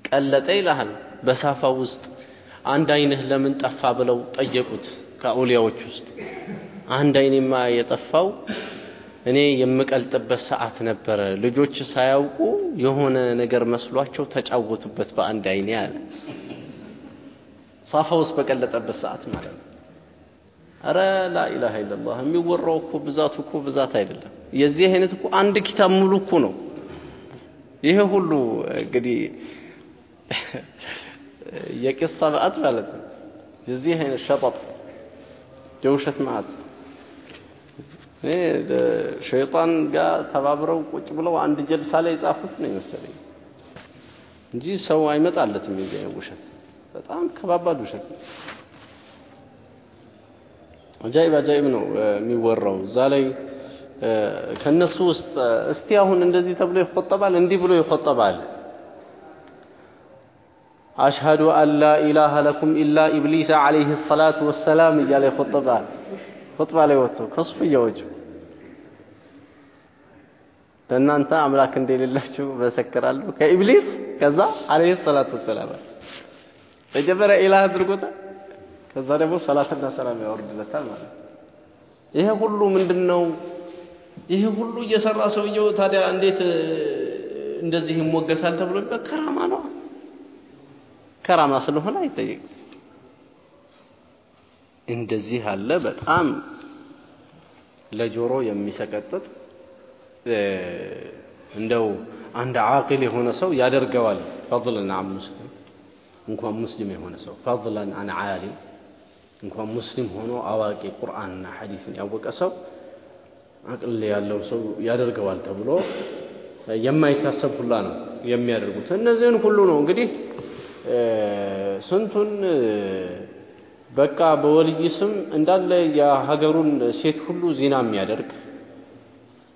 ቀለጠ ይልሃል በሳፋ ውስጥ። አንድ አይንህ ለምን ጠፋ ብለው ጠየቁት ከአውሊያዎች ውስጥ። አንድ አይኔማ የጠፋው እኔ የምቀልጥበት ሰዓት ነበረ። ልጆች ሳያውቁ የሆነ ነገር መስሏቸው ተጫወቱበት በአንድ አይኔ አለ። ሳፋ ውስጥ በቀለጠበት ሰዓት ማለት ነው። አረ ላኢላሃ ኢላላህ የሚወራው እኮ ብዛቱ እኮ ብዛት አይደለም። የዚህ አይነት እኮ አንድ ኪታብ ሙሉ እኮ ነው። ይሄ ሁሉ እንግዲህ [LAUGHS] የቂሳ መዓት ማለት ነው። የዚህ አይነት ሸጠጥ የውሸት መዓት። ሸይጣን ጋር ተባብረው ቁጭ ብለው አንድ ጀልሳ ላይ የጻፉት ነው ይመስለኝ እንጂ ሰው አይመጣለትም የዚህ ውሸት። በጣም ከባባድ ውሸት ነው። አጃይብ አጃይብ ነው የሚወራው። እዛ ላይ ከነሱ ውስጥ እስቲ አሁን እንደዚህ ተብሎ ይቆጠባል እንዲህ ብሎ ይቆጠባል አሽሀዱ አን ላ ኢላሃ ለኩም ኢላ ኢብሊስ ዓለይህ ሰላቱ ወሰላም እያለ ይቆጠባል ኹጥባ ላይ ወጥቶ ከሱፍያዎቹ ለእናንተ አምላክ እንደሌላችሁ መሰክራለሁ ከኢብሊስ ከዛ ዓለይህ ሰላቱ ወሰላም መጀመሪያ ኢላህ አድርጎታል ከዛ ደግሞ ሰላትና ሰላም ያወርድለታል ማለት ይሄ ሁሉ ምንድን ነው ይሄ ሁሉ እየሰራ ሰውየው ታዲያ እንዴት እንደዚህ ይሞገሳል ተብሎ ከራማ ነው ከራማ ስለሆነ አይጠየቅም እንደዚህ አለ በጣም ለጆሮ የሚሰቀጥጥ እንደው አንድ አቂል የሆነ ሰው ያደርገዋል። ፈضለን አን ሙስሊም እንኳን ሙስሊም የሆነ ሰው ፈضለን አን ዓሊም እንኳን ሙስሊም ሆኖ አዋቂ ቁርአንና ሐዲስን ያወቀ ሰው አቅል ያለው ሰው ያደርገዋል ተብሎ የማይታሰብ ሁላ ነው የሚያደርጉት። እነዚህን ሁሉ ነው እንግዲህ ስንቱን በቃ በወልይ ስም እንዳለ የሀገሩን ሴት ሁሉ ዚና የሚያደርግ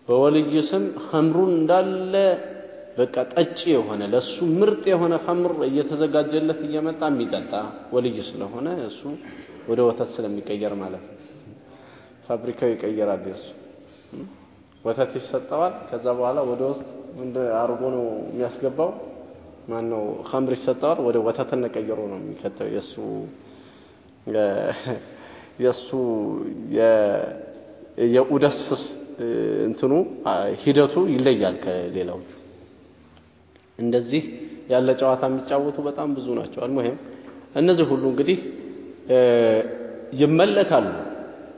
በወልይ ስም ኸምሩን እንዳለ በቃ ጠጪ የሆነ ለሱ ምርጥ የሆነ ኸምር እየተዘጋጀለት እየመጣ የሚጠጣ ወልይ ስለሆነ እሱ ወደ ወተት ስለሚቀየር ማለት ነው። ፋብሪካው ይቀየራል። የሱ ወተት ይሰጠዋል። ከዛ በኋላ ወደ ውስጥ አርጎ ነው የሚያስገባው። ማን ነው ኸምር ይሰጠዋል። ወደ ወተትነት ቀይሮ ነው የሚከተው የሱ [LAUGHS] የሱ የኡደስስ እንትኑ ሂደቱ ይለያል ከሌላዎቹ። እንደዚህ ያለ ጨዋታ የሚጫወቱ በጣም ብዙ ናቸው። አልሙሂም እነዚህ ሁሉ እንግዲህ ይመለካሉ።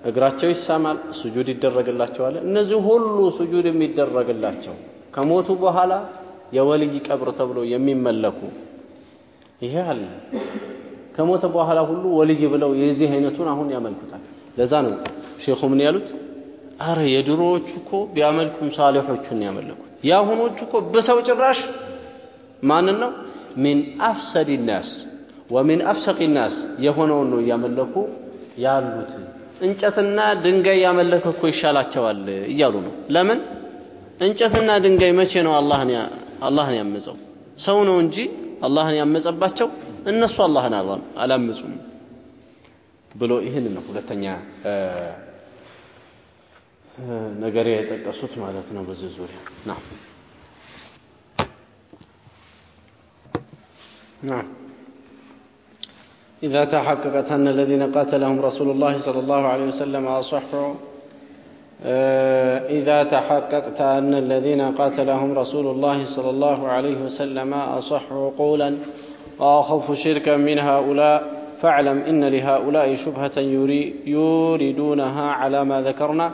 እግራቸው ይሳማል፣ ስጁድ ይደረግላቸዋል። እነዚህ ሁሉ ስጁድ የሚደረግላቸው ከሞቱ በኋላ የወልይ ቀብር ተብሎ የሚመለኩ ይሄ አለ። ከሞተ በኋላ ሁሉ ወልይ ብለው የዚህ አይነቱን አሁን ያመልኩታል። ለዛ ነው ሼኹ ምን ያሉት? አረ የድሮዎቹ እኮ ቢያመልኩም ሳሊሖቹን ያመለኩት። የአሁኖቹ እኮ በሰው ጭራሽ ማንን ነው ሚን አፍሰድ ናስ ወሚን አፍሰቂ ናስ የሆነውን ነው እያመለኩ ያሉት። እንጨትና ድንጋይ ያመለከ እኮ ይሻላቸዋል እያሉ ነው። ለምን እንጨትና ድንጋይ መቼ ነው አላህን አላህን ያመፀው? ሰው ነው እንጂ አላህን ያመፀባቸው እነሱ አላህን አላመፁም ብሎ ይህን ነው ሁለተኛ ነገር የጠቀሱት ማለት ነው በዚህ ዙሪያ ና نعم إذا تحققت أن الذين قاتلهم رسول الله صلى الله عليه وسلم أصحوا إذا تحققت أن الذين قاتلهم رسول الله صلى الله عليه وسلم أصحوا قولا وأخف شركا من هؤلاء فاعلم إن لهؤلاء شبهة يوردونها على ما ذكرنا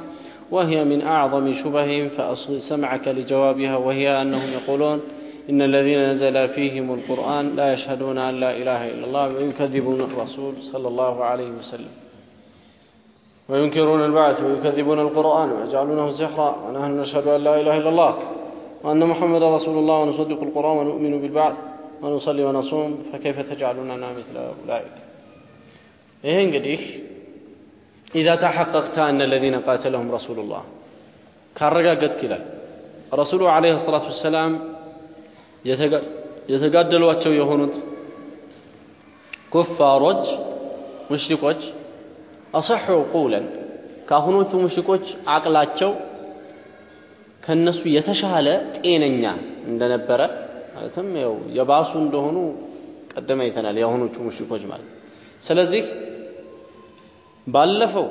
وهي من أعظم شبههم فأصغ سمعك لجوابها وهي أنهم يقولون إن الذين نزل فيهم القرآن لا يشهدون أن لا إله إلا الله ويكذبون الرسول صلى الله عليه وسلم. وينكرون البعث ويكذبون القرآن ويجعلونه سحرا ونحن نشهد أن لا إله إلا الله وأن محمد رسول الله ونصدق القرآن ونؤمن بالبعث ونصلي ونصوم فكيف تجعلوننا مثل أولئك إيه እንግዲህ إذا تحققت أن الذين قاتلهم رسول الله ካረጋገጥክ ይላል ረሱሉ عليه الصلاة والسلام የተጋደሏቸው የሆኑት ኩፋሮች ሙሽሪኮች አሰሑ ቁለን ከአሁኖቹ ሙሽሪኮች አቅላቸው ከነሱ የተሻለ ጤነኛ እንደነበረ ማለትም ያው የባሱ እንደሆኑ ቀደም አይተናል የአሁኖቹ ሙሽሪኮች ማለት ስለዚህ ባለፈው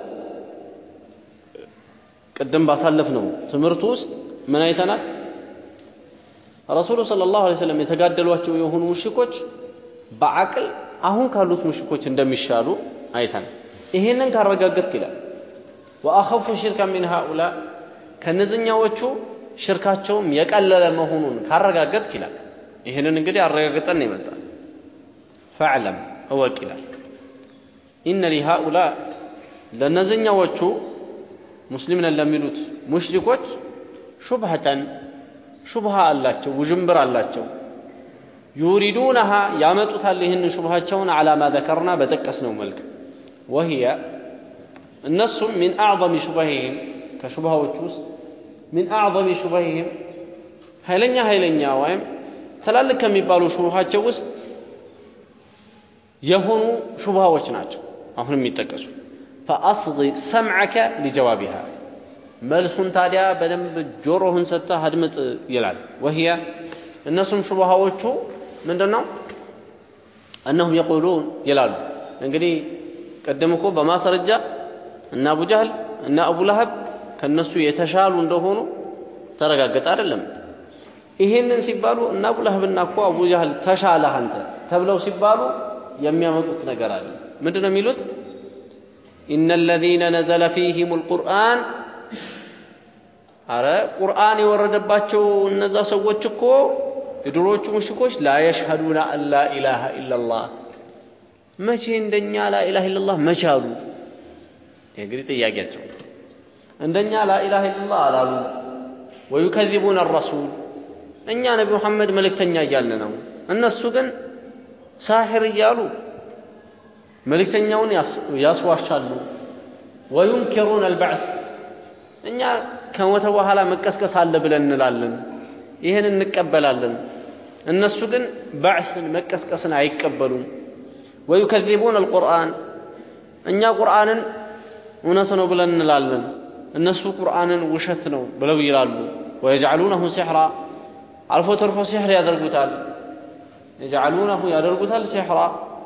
ቅድም ባሳለፍነው ትምህርቱ ውስጥ ምን አይተናል ረሱሉ ሰለላሁ ዐለይሂ ወሰለም የተጋደሏቸው የሆኑ ሙሽኮች በአቅል አሁን ካሉት ሙሽኮች እንደሚሻሉ አይተናል። ይሄንን ካረጋገጥክ ይላል ወአኸፉ ሽርካ ሚን ሃኡላ ከነዚህኛዎቹ ሽርካቸውም የቀለለ መሆኑን ካረጋገጥክ ይላል። ይህንን እንግዲህ አረጋግጠን ይመጣል። ፈዕለም እወቅ ይላል ኢነ ሊሃኡላ ለነዚህኛዎቹ ሙስሊም ለሚሉት ሙሽሪኮች ሹብሀተን ሹብሃ አላቸው፣ ውዥንብር አላቸው። ዩሪዱነሃ ያመጡታል ይህንን ሹብሃቸውን አላማ ዘከርና በጠቀስነው መልክ وهي النص من أعظم شبههم. كشبهة وتشوس. من أعظم شبههم. هيلنيا هيلنيا وهم. تلالك كم يبالو شبهة تشوس يهون شبهة وتشناج أهون ميتكس فأصغي سمعك لجوابها. ملسون تاريا بدم جورهن ستة هدمت يلعب وهي الناس شبهة وتشو. من دونه أنهم يقولون يلعب انقدي ቀደም እኮ በማስረጃ እና አቡጃህል እና አቡ ለሀብ ከነሱ የተሻሉ እንደሆኑ ተረጋገጠ አይደለም? ይሄንን ሲባሉ እና አቡ ለሀብና እኮ አቡ ተሻለ አንተ ተብለው ሲባሉ የሚያመጡት ነገር አለ። ምንድን ነው የሚሉት? ኢነ ለዚነ ነዘለ ፊህም ልቁርአን አረ ቁርአን የወረደባቸው እነዛ ሰዎች እኮ የድሮዎቹ ሙሽኮች ላ የሽሀዱና አን ላ ኢላሃ ኢላላህ መቼ እንደኛ ላ ኢላሃ ኢላላህ? ይህ እንግዲህ ጥያቄያቸው እንደኛ ላ ኢላሃ ኢላላህ አላሉ። ወዩከዚቡን አረሱል እኛ ነቢ ሙሐመድ መልእክተኛ እያልን ነው። እነሱ ግን ሳሒር እያሉ መልእክተኛውን ያስዋሻሉ። ወዩንኪሩን አልበዕት እኛ ከሞተ በኋላ መቀስቀስ አለ ብለን እንላለን። ይህን እንቀበላለን እነሱ ግን ባዕስን መቀስቀስን አይቀበሉም ወዩከዚቡን አልቁርአን እኛ ቁርአንን እውነት ነው ብለን እንላለን እነሱ ቁርአንን ውሸት ነው ብለው ይላሉ ወየጅዓሉነሁ ሲሕራ አልፎ ተርፎ ሲሕር ያደርጉታል የጀዓሉነሁ ያደርጉታል ሲሕራ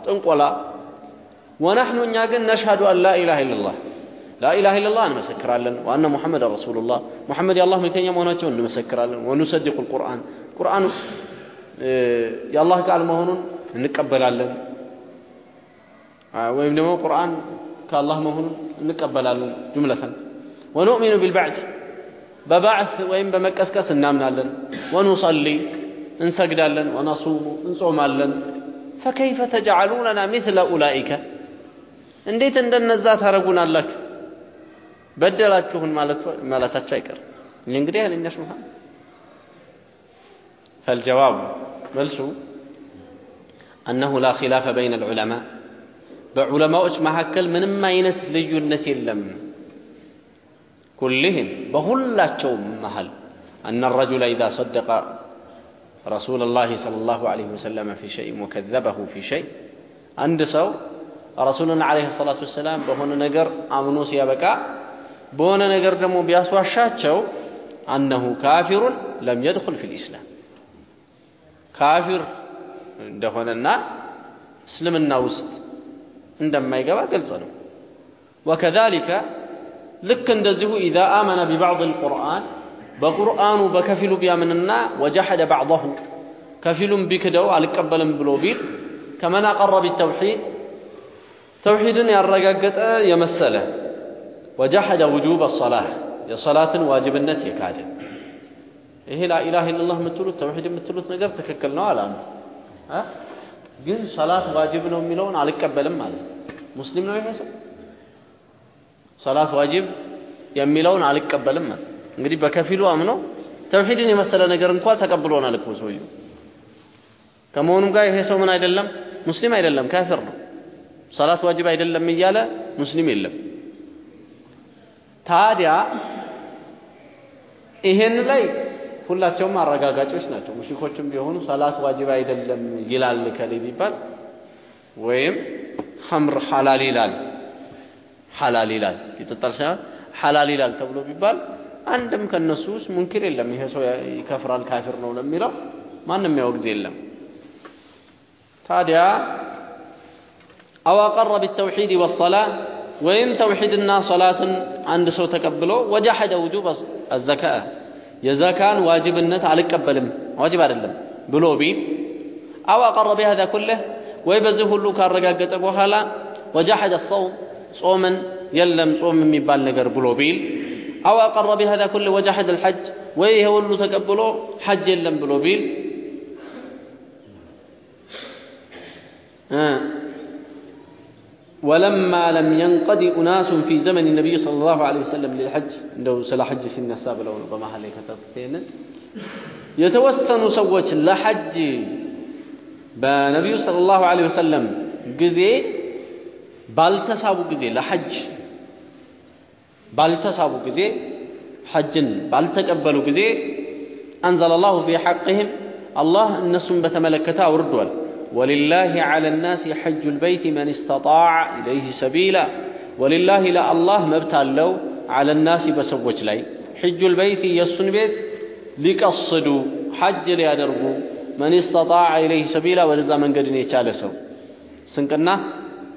ጥንቆላ ወነሕኑ እኛ ግን ነሽሀዱ አን ላ ኢላሃ ኢለላህ ላኢላሃ ኢለላህ እንመሰክራለን ዋነ ሙሐመድ ረሱሉላህ ሙሐመድ የአላህ መልክተኛ መሆናቸውን እንመሰክራለን ወኑሰድቁ ልቁርአን ቁርአን የአላህ ቃል መሆኑን እንቀበላለን ወይም ደግሞ ቁርአን ከአላህ መሆኑን እንቀበላለን ጁምለተን ወኑእሚኑ ቢልባዕት በባዕት ወይም በመቀስቀስ እናምናለን ወኑሰሊ እንሰግዳለን ወነሱሙ እንጾማለን ፈከይፈ ተጅዓሉነና ሚስለ ኡላኢከ እንዴት እንደነዛ ታረጉናላችሁ በደላችሁን ማለታቸው አይቀርም ይህ እንግዲህ ኃይለኛ ሽብሃ فالجواب መልሱ أنه لا خلاف بين العلماء በዑለማዎች መካከል ምንም አይነት ልዩነት የለም كلهم በሁላቸውም መሃል أن الرجل إذا صدق رسول الله صلى الله عليه وسلم في شيء وكذبه في شيء عند سو رسولنا عليه الصلاة والسلام بهون نجر أمنو سيابكا بهون نجر دمو بياسواشاتشو أنه كافر لم يدخل في الإسلام ካፊር እንደሆነና እስልምና ውስጥ እንደማይገባ ግልጽ ነው። ወከዛሊከ ልክ እንደዚሁ ኢዛ አመነ ቢባዕድ ልቁርአን በቁርአኑ በከፊሉ ቢያምንና ወጀሐደ ባዕضሁ ከፊሉም ቢክደው አልቀበልም ብሎ ቢል ከመን አቀረ ቢተውሒድ ተውሒድን ያረጋገጠ የመሰለ ወጀሐደ ውጁብ ሰላህ የሰላትን ዋጅብነት የካደ። ይሄ ላኢላህ ኢላላህ የምትሉት ተውሒድ የምትሉት ነገር ትክክል ነው አለ አንዱ ግን ሰላት ዋጅብ ነው የሚለውን አልቀበልም አለ ሙስሊም ነው ይሄ ሰው ሰላት ዋጅብ የሚለውን አልቀበልም እንግዲህ በከፊሉ አምኖ ተውሒድን የመሰለ ነገር እንኳ ተቀብሎናል እኮ ሰውየው። ከመሆኑም ጋር ይሄ ሰው ምን አይደለም? ሙስሊም አይደለም ካፊር ነው። ሰላት ዋጅብ አይደለም እያለ ሙስሊም የለም። ታዲያ ይሄን ላይ ሁላቸውም አረጋጋጮች ናቸው። ሙሽሪኮችም ቢሆኑ ሰላት ዋጅብ አይደለም ይላል ከሌ ቢባል ወይም ኸምር ሐላል ይላል ሐላል ይላል ይጠጣል ሳይሆን ሐላል ይላል ተብሎ ቢባል አንድም ከነሱ ውስጥ ሙንኪር የለም ይሄ ሰው ይከፍራል ካፊር ነው ለሚለው ማንም ያወግዝ የለም ታዲያ አው አቀረ ቢተውሒድ ወሰላ ወይም ተውሒድና ሶላትን አንድ ሰው ተቀብሎ ወጃሐደ ውጁብ አዘካ የዘካን ዋጅብነት አልቀበልም ዋጅብ አይደለም ብሎ ቢል አው አቀረ ቢሃዛ ኩለህ ወይ በዚህ ሁሉ ካረጋገጠ በኋላ ወጃሐደ ሰውም ጾምን የለም ጾም የሚባል ነገር ብሎ ቢል አው አቀረ ቢሃዛ ኩለህ ወጃሐደ ልሐጅ ወይ ይሄ ሁሉ ተቀብሎ ሐጅ የለም ብሎ ቢል ولما لم ينقضي أناس في زمن النبي صلى الله عليه وسلم للحج እንደው ስለ ሐጅ ሲነሳ ብለው ነው በመሀል ላይ ከተተነ የተወሰኑ ሰዎች ለሐጅ بنبي صلى الله عليه وسلم جزي بالتسابو جزي لحج بالتسابو جزي حج بالتقبل جزي أنزل الله في حقهم الله النسم بتملكتا وردول ولله على الناس حج البيت من استطاع إليه سبيلا ولله لا الله مبتالو على الناس بسوج لي حج البيت يسن بيت لقصدوا حج ليادرقوا من استطاع إليه سبيلا ورزا من قد نيتالسو سنكنا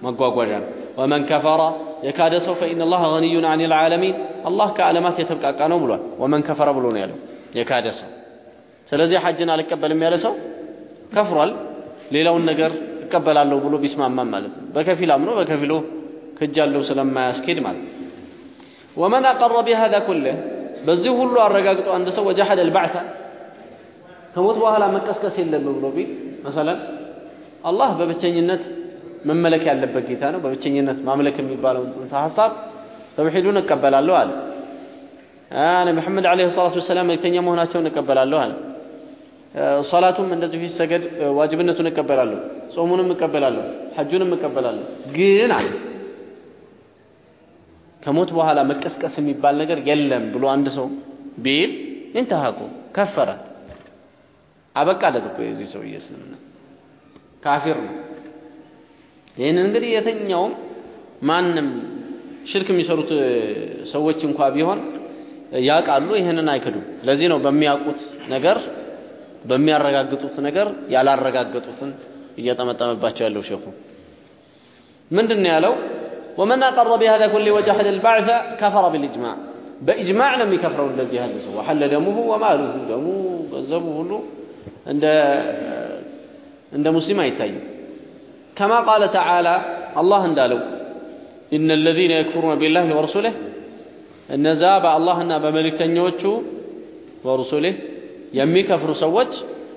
مقواق وجان ومن كفر يكاد سوف فإن الله غني عن العالمين. الله كعلمات يتبقى كانوا ملوان. ومن كفر بلون يلو. يكاد سوف سلزي حجنا لكبل ميالسو كفر ليلون نقر كبل الله بلو باسم أمام مالت. بكفل أمنو بكفلو كجال له سلام ما يسكيد مال. ومن أقر بهذا كله بزه الله الرقاقة عند سوى جحد البعثة. ከሞት በኋላ መቀስቀስ የለም ብሎ ቢል መሰለን? አላህ በብቸኝነት መመለክ ያለበት ጌታ ነው። በብቸኝነት ማምለክ የሚባለውን ጽንሰ ሀሳብ ተውሒዱን እቀበላለሁ አለ። መሐመድ ዓለይሂ ሰላቱ ወሰላም መልክተኛ መሆናቸውን እቀበላለሁ አለ። ሶላቱም እንደዚሁ ይሰገድ ዋጅብነቱን እቀበላለሁ ጾሙንም እቀበላለሁ ሐጁንም እቀበላለሁ። ግን አለ ከሞት በኋላ መቀስቀስ የሚባል ነገር የለም ብሎ አንድ ሰው ቢል እንተሃቁ ከፈረ አበቃለት እኮ የዚህ ሰውዬ እስልምና ካፊር ነው። ይህን እንግዲህ የትኛውም ማንም ሽርክ የሚሰሩት ሰዎች እንኳ ቢሆን ያውቃሉ፣ ይህንን አይክዱም። ለዚህ ነው በሚያውቁት ነገር በሚያረጋግጡት ነገር ያላረጋገጡትን እየጠመጠመባቸው ያለው ሼኹ ምንድን ነው ያለው? ወመን አቀረ ቢሃዛ ኩሊ ወጀሐደ ልባዕث ከፈረ ቢልእጅማዕ በኢጅማዕ ነው የሚከፍረው እንደዚህ ያለ ሰው ወሐለ ደሙሁ ወማሉሁ ደሙ ገንዘቡ ሁሉ እንደ እንደ ሙስሊም አይታይም። ከማ ቃለ ተዓላ አላህ እንዳለው ኢነ አለዚነ የክፍሩነ ቢላሂ ወረሱሊህ እነዛ በአላህና በመልእክተኞቹ ወረሱሊህ የሚከፍሩ ሰዎች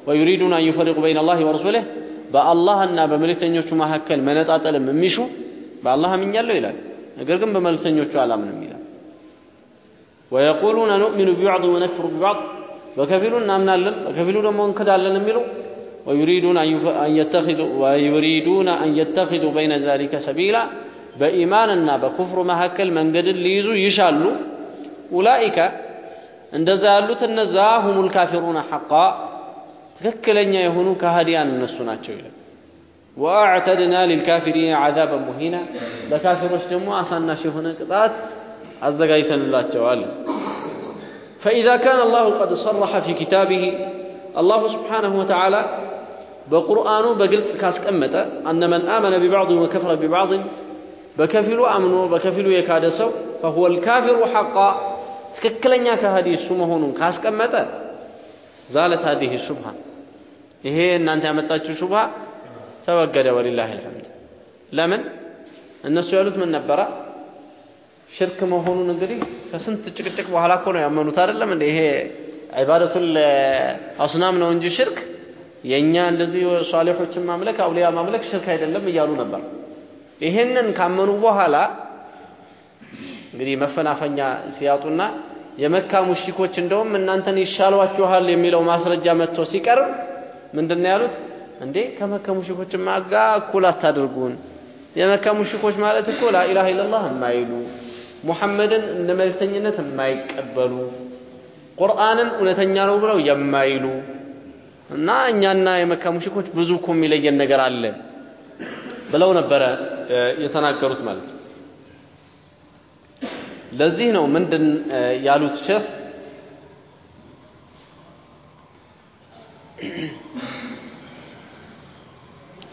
ወዩሪዱን አን ዩፈሪቁ በይነ አላህ ወረሱሊህ በአላህና በመልእክተኞቹ መካከል መነጣጠልም የሚሹ በአላህ አምኛለሁ ይላል፣ ነገር ግን በመልእክተኞቹ አላምንም ይላል። ወየቁሉነ ኑእሚኑ ቢባዕድ ወነክፍሩ ቢባዕድ በከፊሉ እናምናለን በከፊሉ ደግሞ እንክዳለን የሚሉ ወዩሪዱነ አን የተኺዙ በይነ ዛሊከ ሰቢላ በኢማንና በኩፍሩ መካከል መንገድን ሊይዙ ይሻሉ። ኡላኢከ እንደዛ ያሉት እነዛ ሁሙል ካፊሩነ ሐቃ ትክክለኛ የሆኑ ከሃዲያን እነሱ ናቸው ይላል። ወአዕተድና ሊልካፊሪን ዓዛበን ሙሂና ለካፊሮች ደግሞ አሳናሽ የሆነ ቅጣት አዘጋጅተንላቸዋል። ፈኢዛ ካነ አላሁ ቀድ ሰረሐ ፊ ኪታቢሂ አላሁ ስብሓነሁ ወተዓላ በቁርአኑ በግልጽ ካስቀመጠ አነ መን አመነ ቢባዕድን ወከፈረ ቢባዕድን በከፊሉ አምኖ በከፊሉ የካደ ሰው ፈሁወ ልካፊሩ ሐቃ ትክክለኛ ከሃዲ እሱ መሆኑን ካስቀመጠ ዛለት ሀዲህ ሹብሃ ይሄ እናንተ ያመጣችሁ ሹብሃ ተወገደ ወሊላህ አልሐምድ ለምን እነሱ ያሉት ምን ነበረ ሽርክ መሆኑን እንግዲህ ከስንት ጭቅጭቅ በኋላ እኮ ነው ያመኑት አይደለም እንደ ይሄ ዒባደቱል አስናም ነው እንጂ ሽርክ የእኛ እንደዚህ ሷሊሖችን ማምለክ አውሊያ ማምለክ ሽርክ አይደለም እያሉ ነበር ይሄንን ካመኑ በኋላ እንግዲህ መፈናፈኛ ሲያጡና የመካ ሙሽሪኮች እንደውም እናንተን ይሻሏችኋል የሚለው ማስረጃ መጥቶ ሲቀርብ ምንድን ያሉት? እንዴ ከመካ ሙሽሪኮችማ ጋር እኩል አታድርጉን። የመካ ሙሽሪኮች ማለት እኮ ላኢላሃ ኢለላህ የማይሉ ሙሐመድን እንደ መልእክተኝነት የማይቀበሉ ቁርአንን እውነተኛ ነው ብለው የማይሉ እና እኛና የመካ ሙሽሪኮች ብዙ እኮ የሚለየን ነገር አለ ብለው ነበረ የተናገሩት ማለት ነው። ለዚህ ነው ምንድን ያሉት ሼህ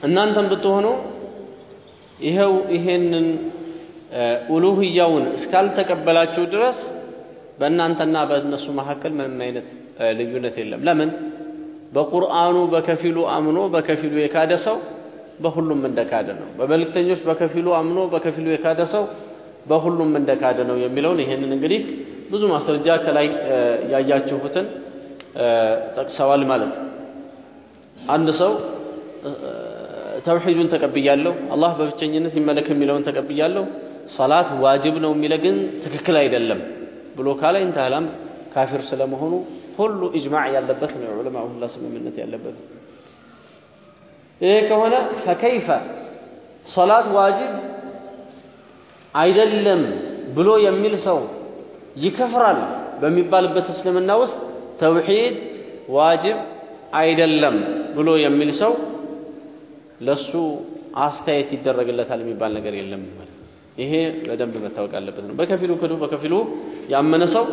እናንተም ብትሆኑ ይኸው ይሄንን ኡሉህያውን እስካልተቀበላችሁ ድረስ በእናንተና በእነሱ መካከል ምንም አይነት ልዩነት የለም። ለምን? በቁርአኑ በከፊሉ አምኖ በከፊሉ የካደ ሰው በሁሉም እንደካደ ነው። በመልእክተኞች በከፊሉ አምኖ በከፊሉ የካደ ሰው በሁሉም እንደካደ ነው የሚለውን ይሄንን እንግዲህ ብዙ ማስረጃ ከላይ ያያችሁትን ጠቅሰዋል ማለት ነው። አንድ ሰው ተውሂዱን ተቀብያለሁ፣ አላህ በብቸኝነት ይመለክ የሚለውን ተቀብያለሁ፣ ሰላት ዋጅብ ነው የሚለ ግን ትክክል አይደለም ብሎ ካለ ኢንተህላም ካፊር ስለመሆኑ ሁሉ ኢጅማዕ ያለበት ነው። የዑለማ ሁላ ስምምነት ያለበት ይሄ ከሆነ ፈከይፈ ሰላት ዋጅብ አይደለም ብሎ የሚል ሰው ይከፍራል በሚባልበት እስልምና ውስጥ ተውሂድ ዋጅብ አይደለም ብሎ የሚል ሰው ለሱ አስተያየት ይደረግለታል የሚባል ነገር የለም ማለት ይሄ በደንብ መታወቅ አለበት ነው። በከፊሉ ክዱ በከፊሉ ያመነ ሰው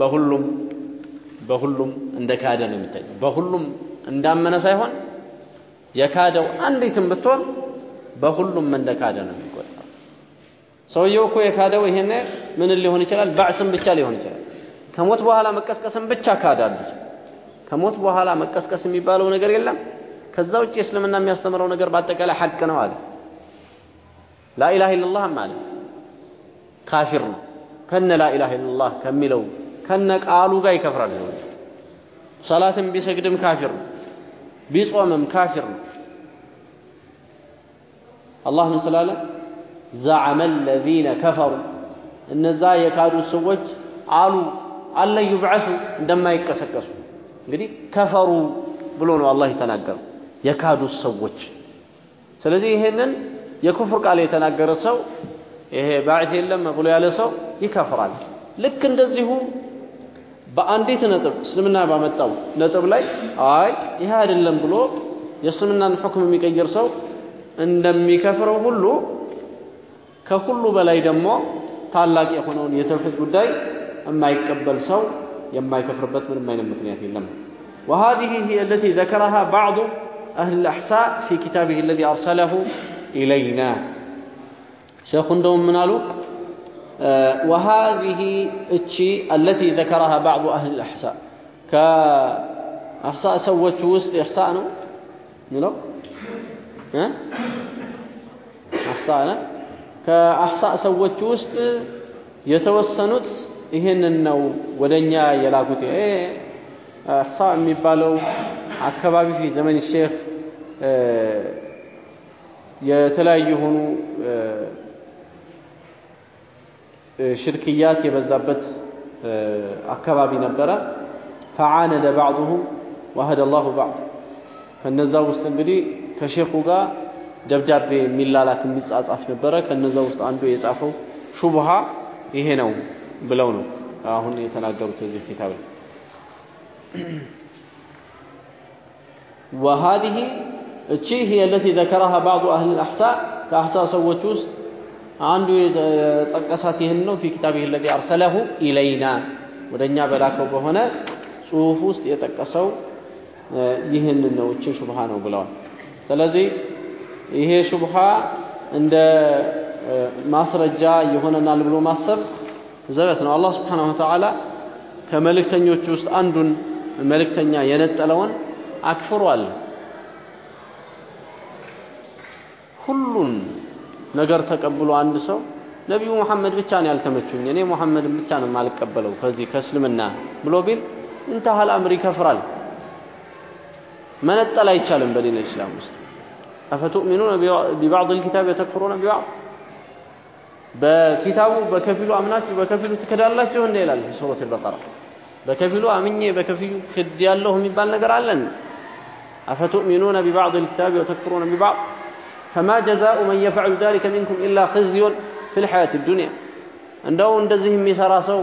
በሁሉም በሁሉም እንደ ካደ ነው የሚታየው። በሁሉም እንዳመነ ሳይሆን የካደው አንዲትም ብትሆን በሁሉም እንደ ካደ ነው የሚቆጠረው። ሰውየው እኮ የካደው ይሄን ምን ሊሆን ይችላል? ባዕስም ብቻ ሊሆን ይችላል። ከሞት በኋላ መቀስቀስም ብቻ ካደ ሰው። ከሞት በኋላ መቀስቀስ የሚባለው ነገር የለም። ከዛ ውጭ እስልምና የሚያስተምረው ነገር በአጠቃላይ ሐቅ ነው አለ። ላኢላሃ ኢለላህ አለ ካፊር ነው። ከነ ላኢላሃ ኢለላህ ከሚለው ከነ ቃሉ ጋር ይከፍራል። ሰው ሰላትን ቢሰግድም ካፊር ነው፣ ቢጾምም ካፊር ነው። አላህ ምን ስላለ ዘዐመ አለዚነ ከፈሩ እነዛ የካዱ ሰዎች አሉ አለን ዩብዐሱ እንደማይቀሰቀሱ እንግዲህ ከፈሩ ብሎ ነው አላህ የተናገረው የካዱ ሰዎች ስለዚህ ይሄንን የኩፍር ቃል የተናገረ ሰው ይሄ ባዕት የለም ብሎ ያለ ሰው ይከፍራል ልክ እንደዚሁ በአንዲት ነጥብ እስልምና ባመጣው ነጥብ ላይ አይ ይሄ አይደለም ብሎ የእስልምናን ሁክም የሚቀይር ሰው እንደሚከፍረው ሁሉ ከሁሉ በላይ ደግሞ ታላቅ የሆነውን የተውሂድ ጉዳይ የማይቀበል ሰው የማይከፍርበት ምንም አይነት ምክንያት የለም። وهذه هي التي ذكرها بعض أهل الأحساء في كتابه الذي أرسله إلينا شيخ دوم منالو آه وهذه الشي التي ذكرها بعض أهل الأحساء كأحساء سوت وسط إحساء نو نلو ها أحساء ከአሕሳእ ሰዎች ውስጥ የተወሰኑት ይህንን ነው ወደኛ የላኩት። አሕሳእ የሚባለው አካባቢ ፊ ዘመን ሼክ የተለያዩ የሆኑ ሽርክያት የበዛበት አካባቢ ነበረ። ፈዓነደ ባዕዱሁም ወሀደ ላሁ ባዕድ ከነዛ ውስጥ እንግዲህ ከሼኹ ጋር ደብዳቤ የሚላላክ የሚጻጻፍ ነበረ። ከነዛ ውስጥ አንዱ የጻፈው ሹብሃ ይሄ ነው ብለው ነው አሁን የተናገሩት እዚህ ኪታብ ላይ وهذه እቺ የለቲ ዘከረሃ ባዕዱ አህል አሕሳ ከአሕሳ ሰዎች ውስጥ አንዱ የጠቀሳት ይህን ነው። ፊ ኪታቢሂ ለዚ አርሰለሁ ኢለይና ወደ እኛ በላከው በሆነ ጽሑፍ ውስጥ የጠቀሰው ይህን ነው። እችን ሹብሃ ነው ብለዋል። ስለዚህ ይሄ ሹብሃ እንደ ማስረጃ የሆነናል ብሎ ማሰብ ዘበት ነው። አላህ ስብሓነሁ ወተዓላ ከመልእክተኞች ውስጥ አንዱን መልእክተኛ የነጠለውን አክፍሯል። ሁሉን ነገር ተቀብሎ አንድ ሰው ነቢዩ ሙሐመድ ብቻ ነው ያልተመቹኝ፣ እኔ ሙሐመድን ብቻ ነው የማልቀበለው ከዚህ ከእስልምና ብሎ ቢል እንተሃል አምር ይከፍራል። መነጠል አይቻልም በዲን እስላም ውስጥ። አፈቱእሚኑነ ቢባዕድ ልኪታብ ወተክፍሩነ ቢባዕድ? በኪታቡ በከፊሉ አምናችሁ በከፊሉ ትክዳላችሁ እንደ ይላል ሱረት አልበቀራ በከፊሉ አምኜ በከፊሉ ክድ ያለሁ የሚባል ነገር አለን? አፈቱእሚኑነ ቢባዕድ ልኪታብ ወተክፍሩነ ቢባዕድ ፈማ ጀዛኡ መን የፍዐሉ ዛሊከ ሚንኩም ኢላ ኽዝዩን ፊ ልሐያት ዱንያ እንደው እንደዚህ የሚሰራ ሰው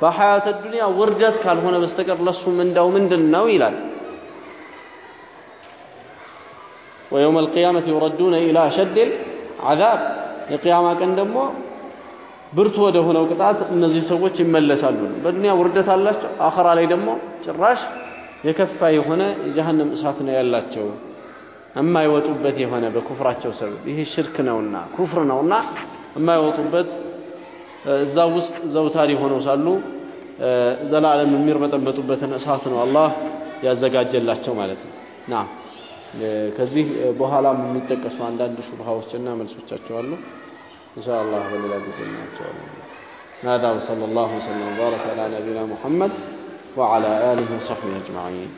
በሐያት ዱንያ ውርደት ካልሆነ በስተቀር ለሱ ምንዳው ምንድን ነው ይላል ويوم القيامة يردون إلى أشد العذاب የቅያማ ቀን ደግሞ ብርቱ ወደ ሆነው ቅጣት እነዚህ ሰዎች ይመለሳሉ። በዱንያ ውርደት አላቸው፣ አኸራ ላይ ደግሞ ጭራሽ የከፋ የሆነ የጀሃነም እሳት ነው ያላቸው የማይወጡበት የሆነ በኩፍራቸው ሰበብ ይሄ ሽርክ ነውና ኩፍር ነውና የማይወጡበት እዛ ውስጥ ዘውታሪ ሆነው ሳሉ ዘላለም የሚርበጠበጡበትን እሳት ነው አላህ ያዘጋጀላቸው ማለት ነው። ና ከዚህ በኋላም የሚጠቀሱ አንዳንድ ሹብሃዎችና መልሶቻቸው አሉ። ኢንሻአላህ በሌላ ጊዜ እናያቸዋለን። هذا وصلى الله وسلم وبارك على نبينا محمد وعلى آله وصحبه أجمعين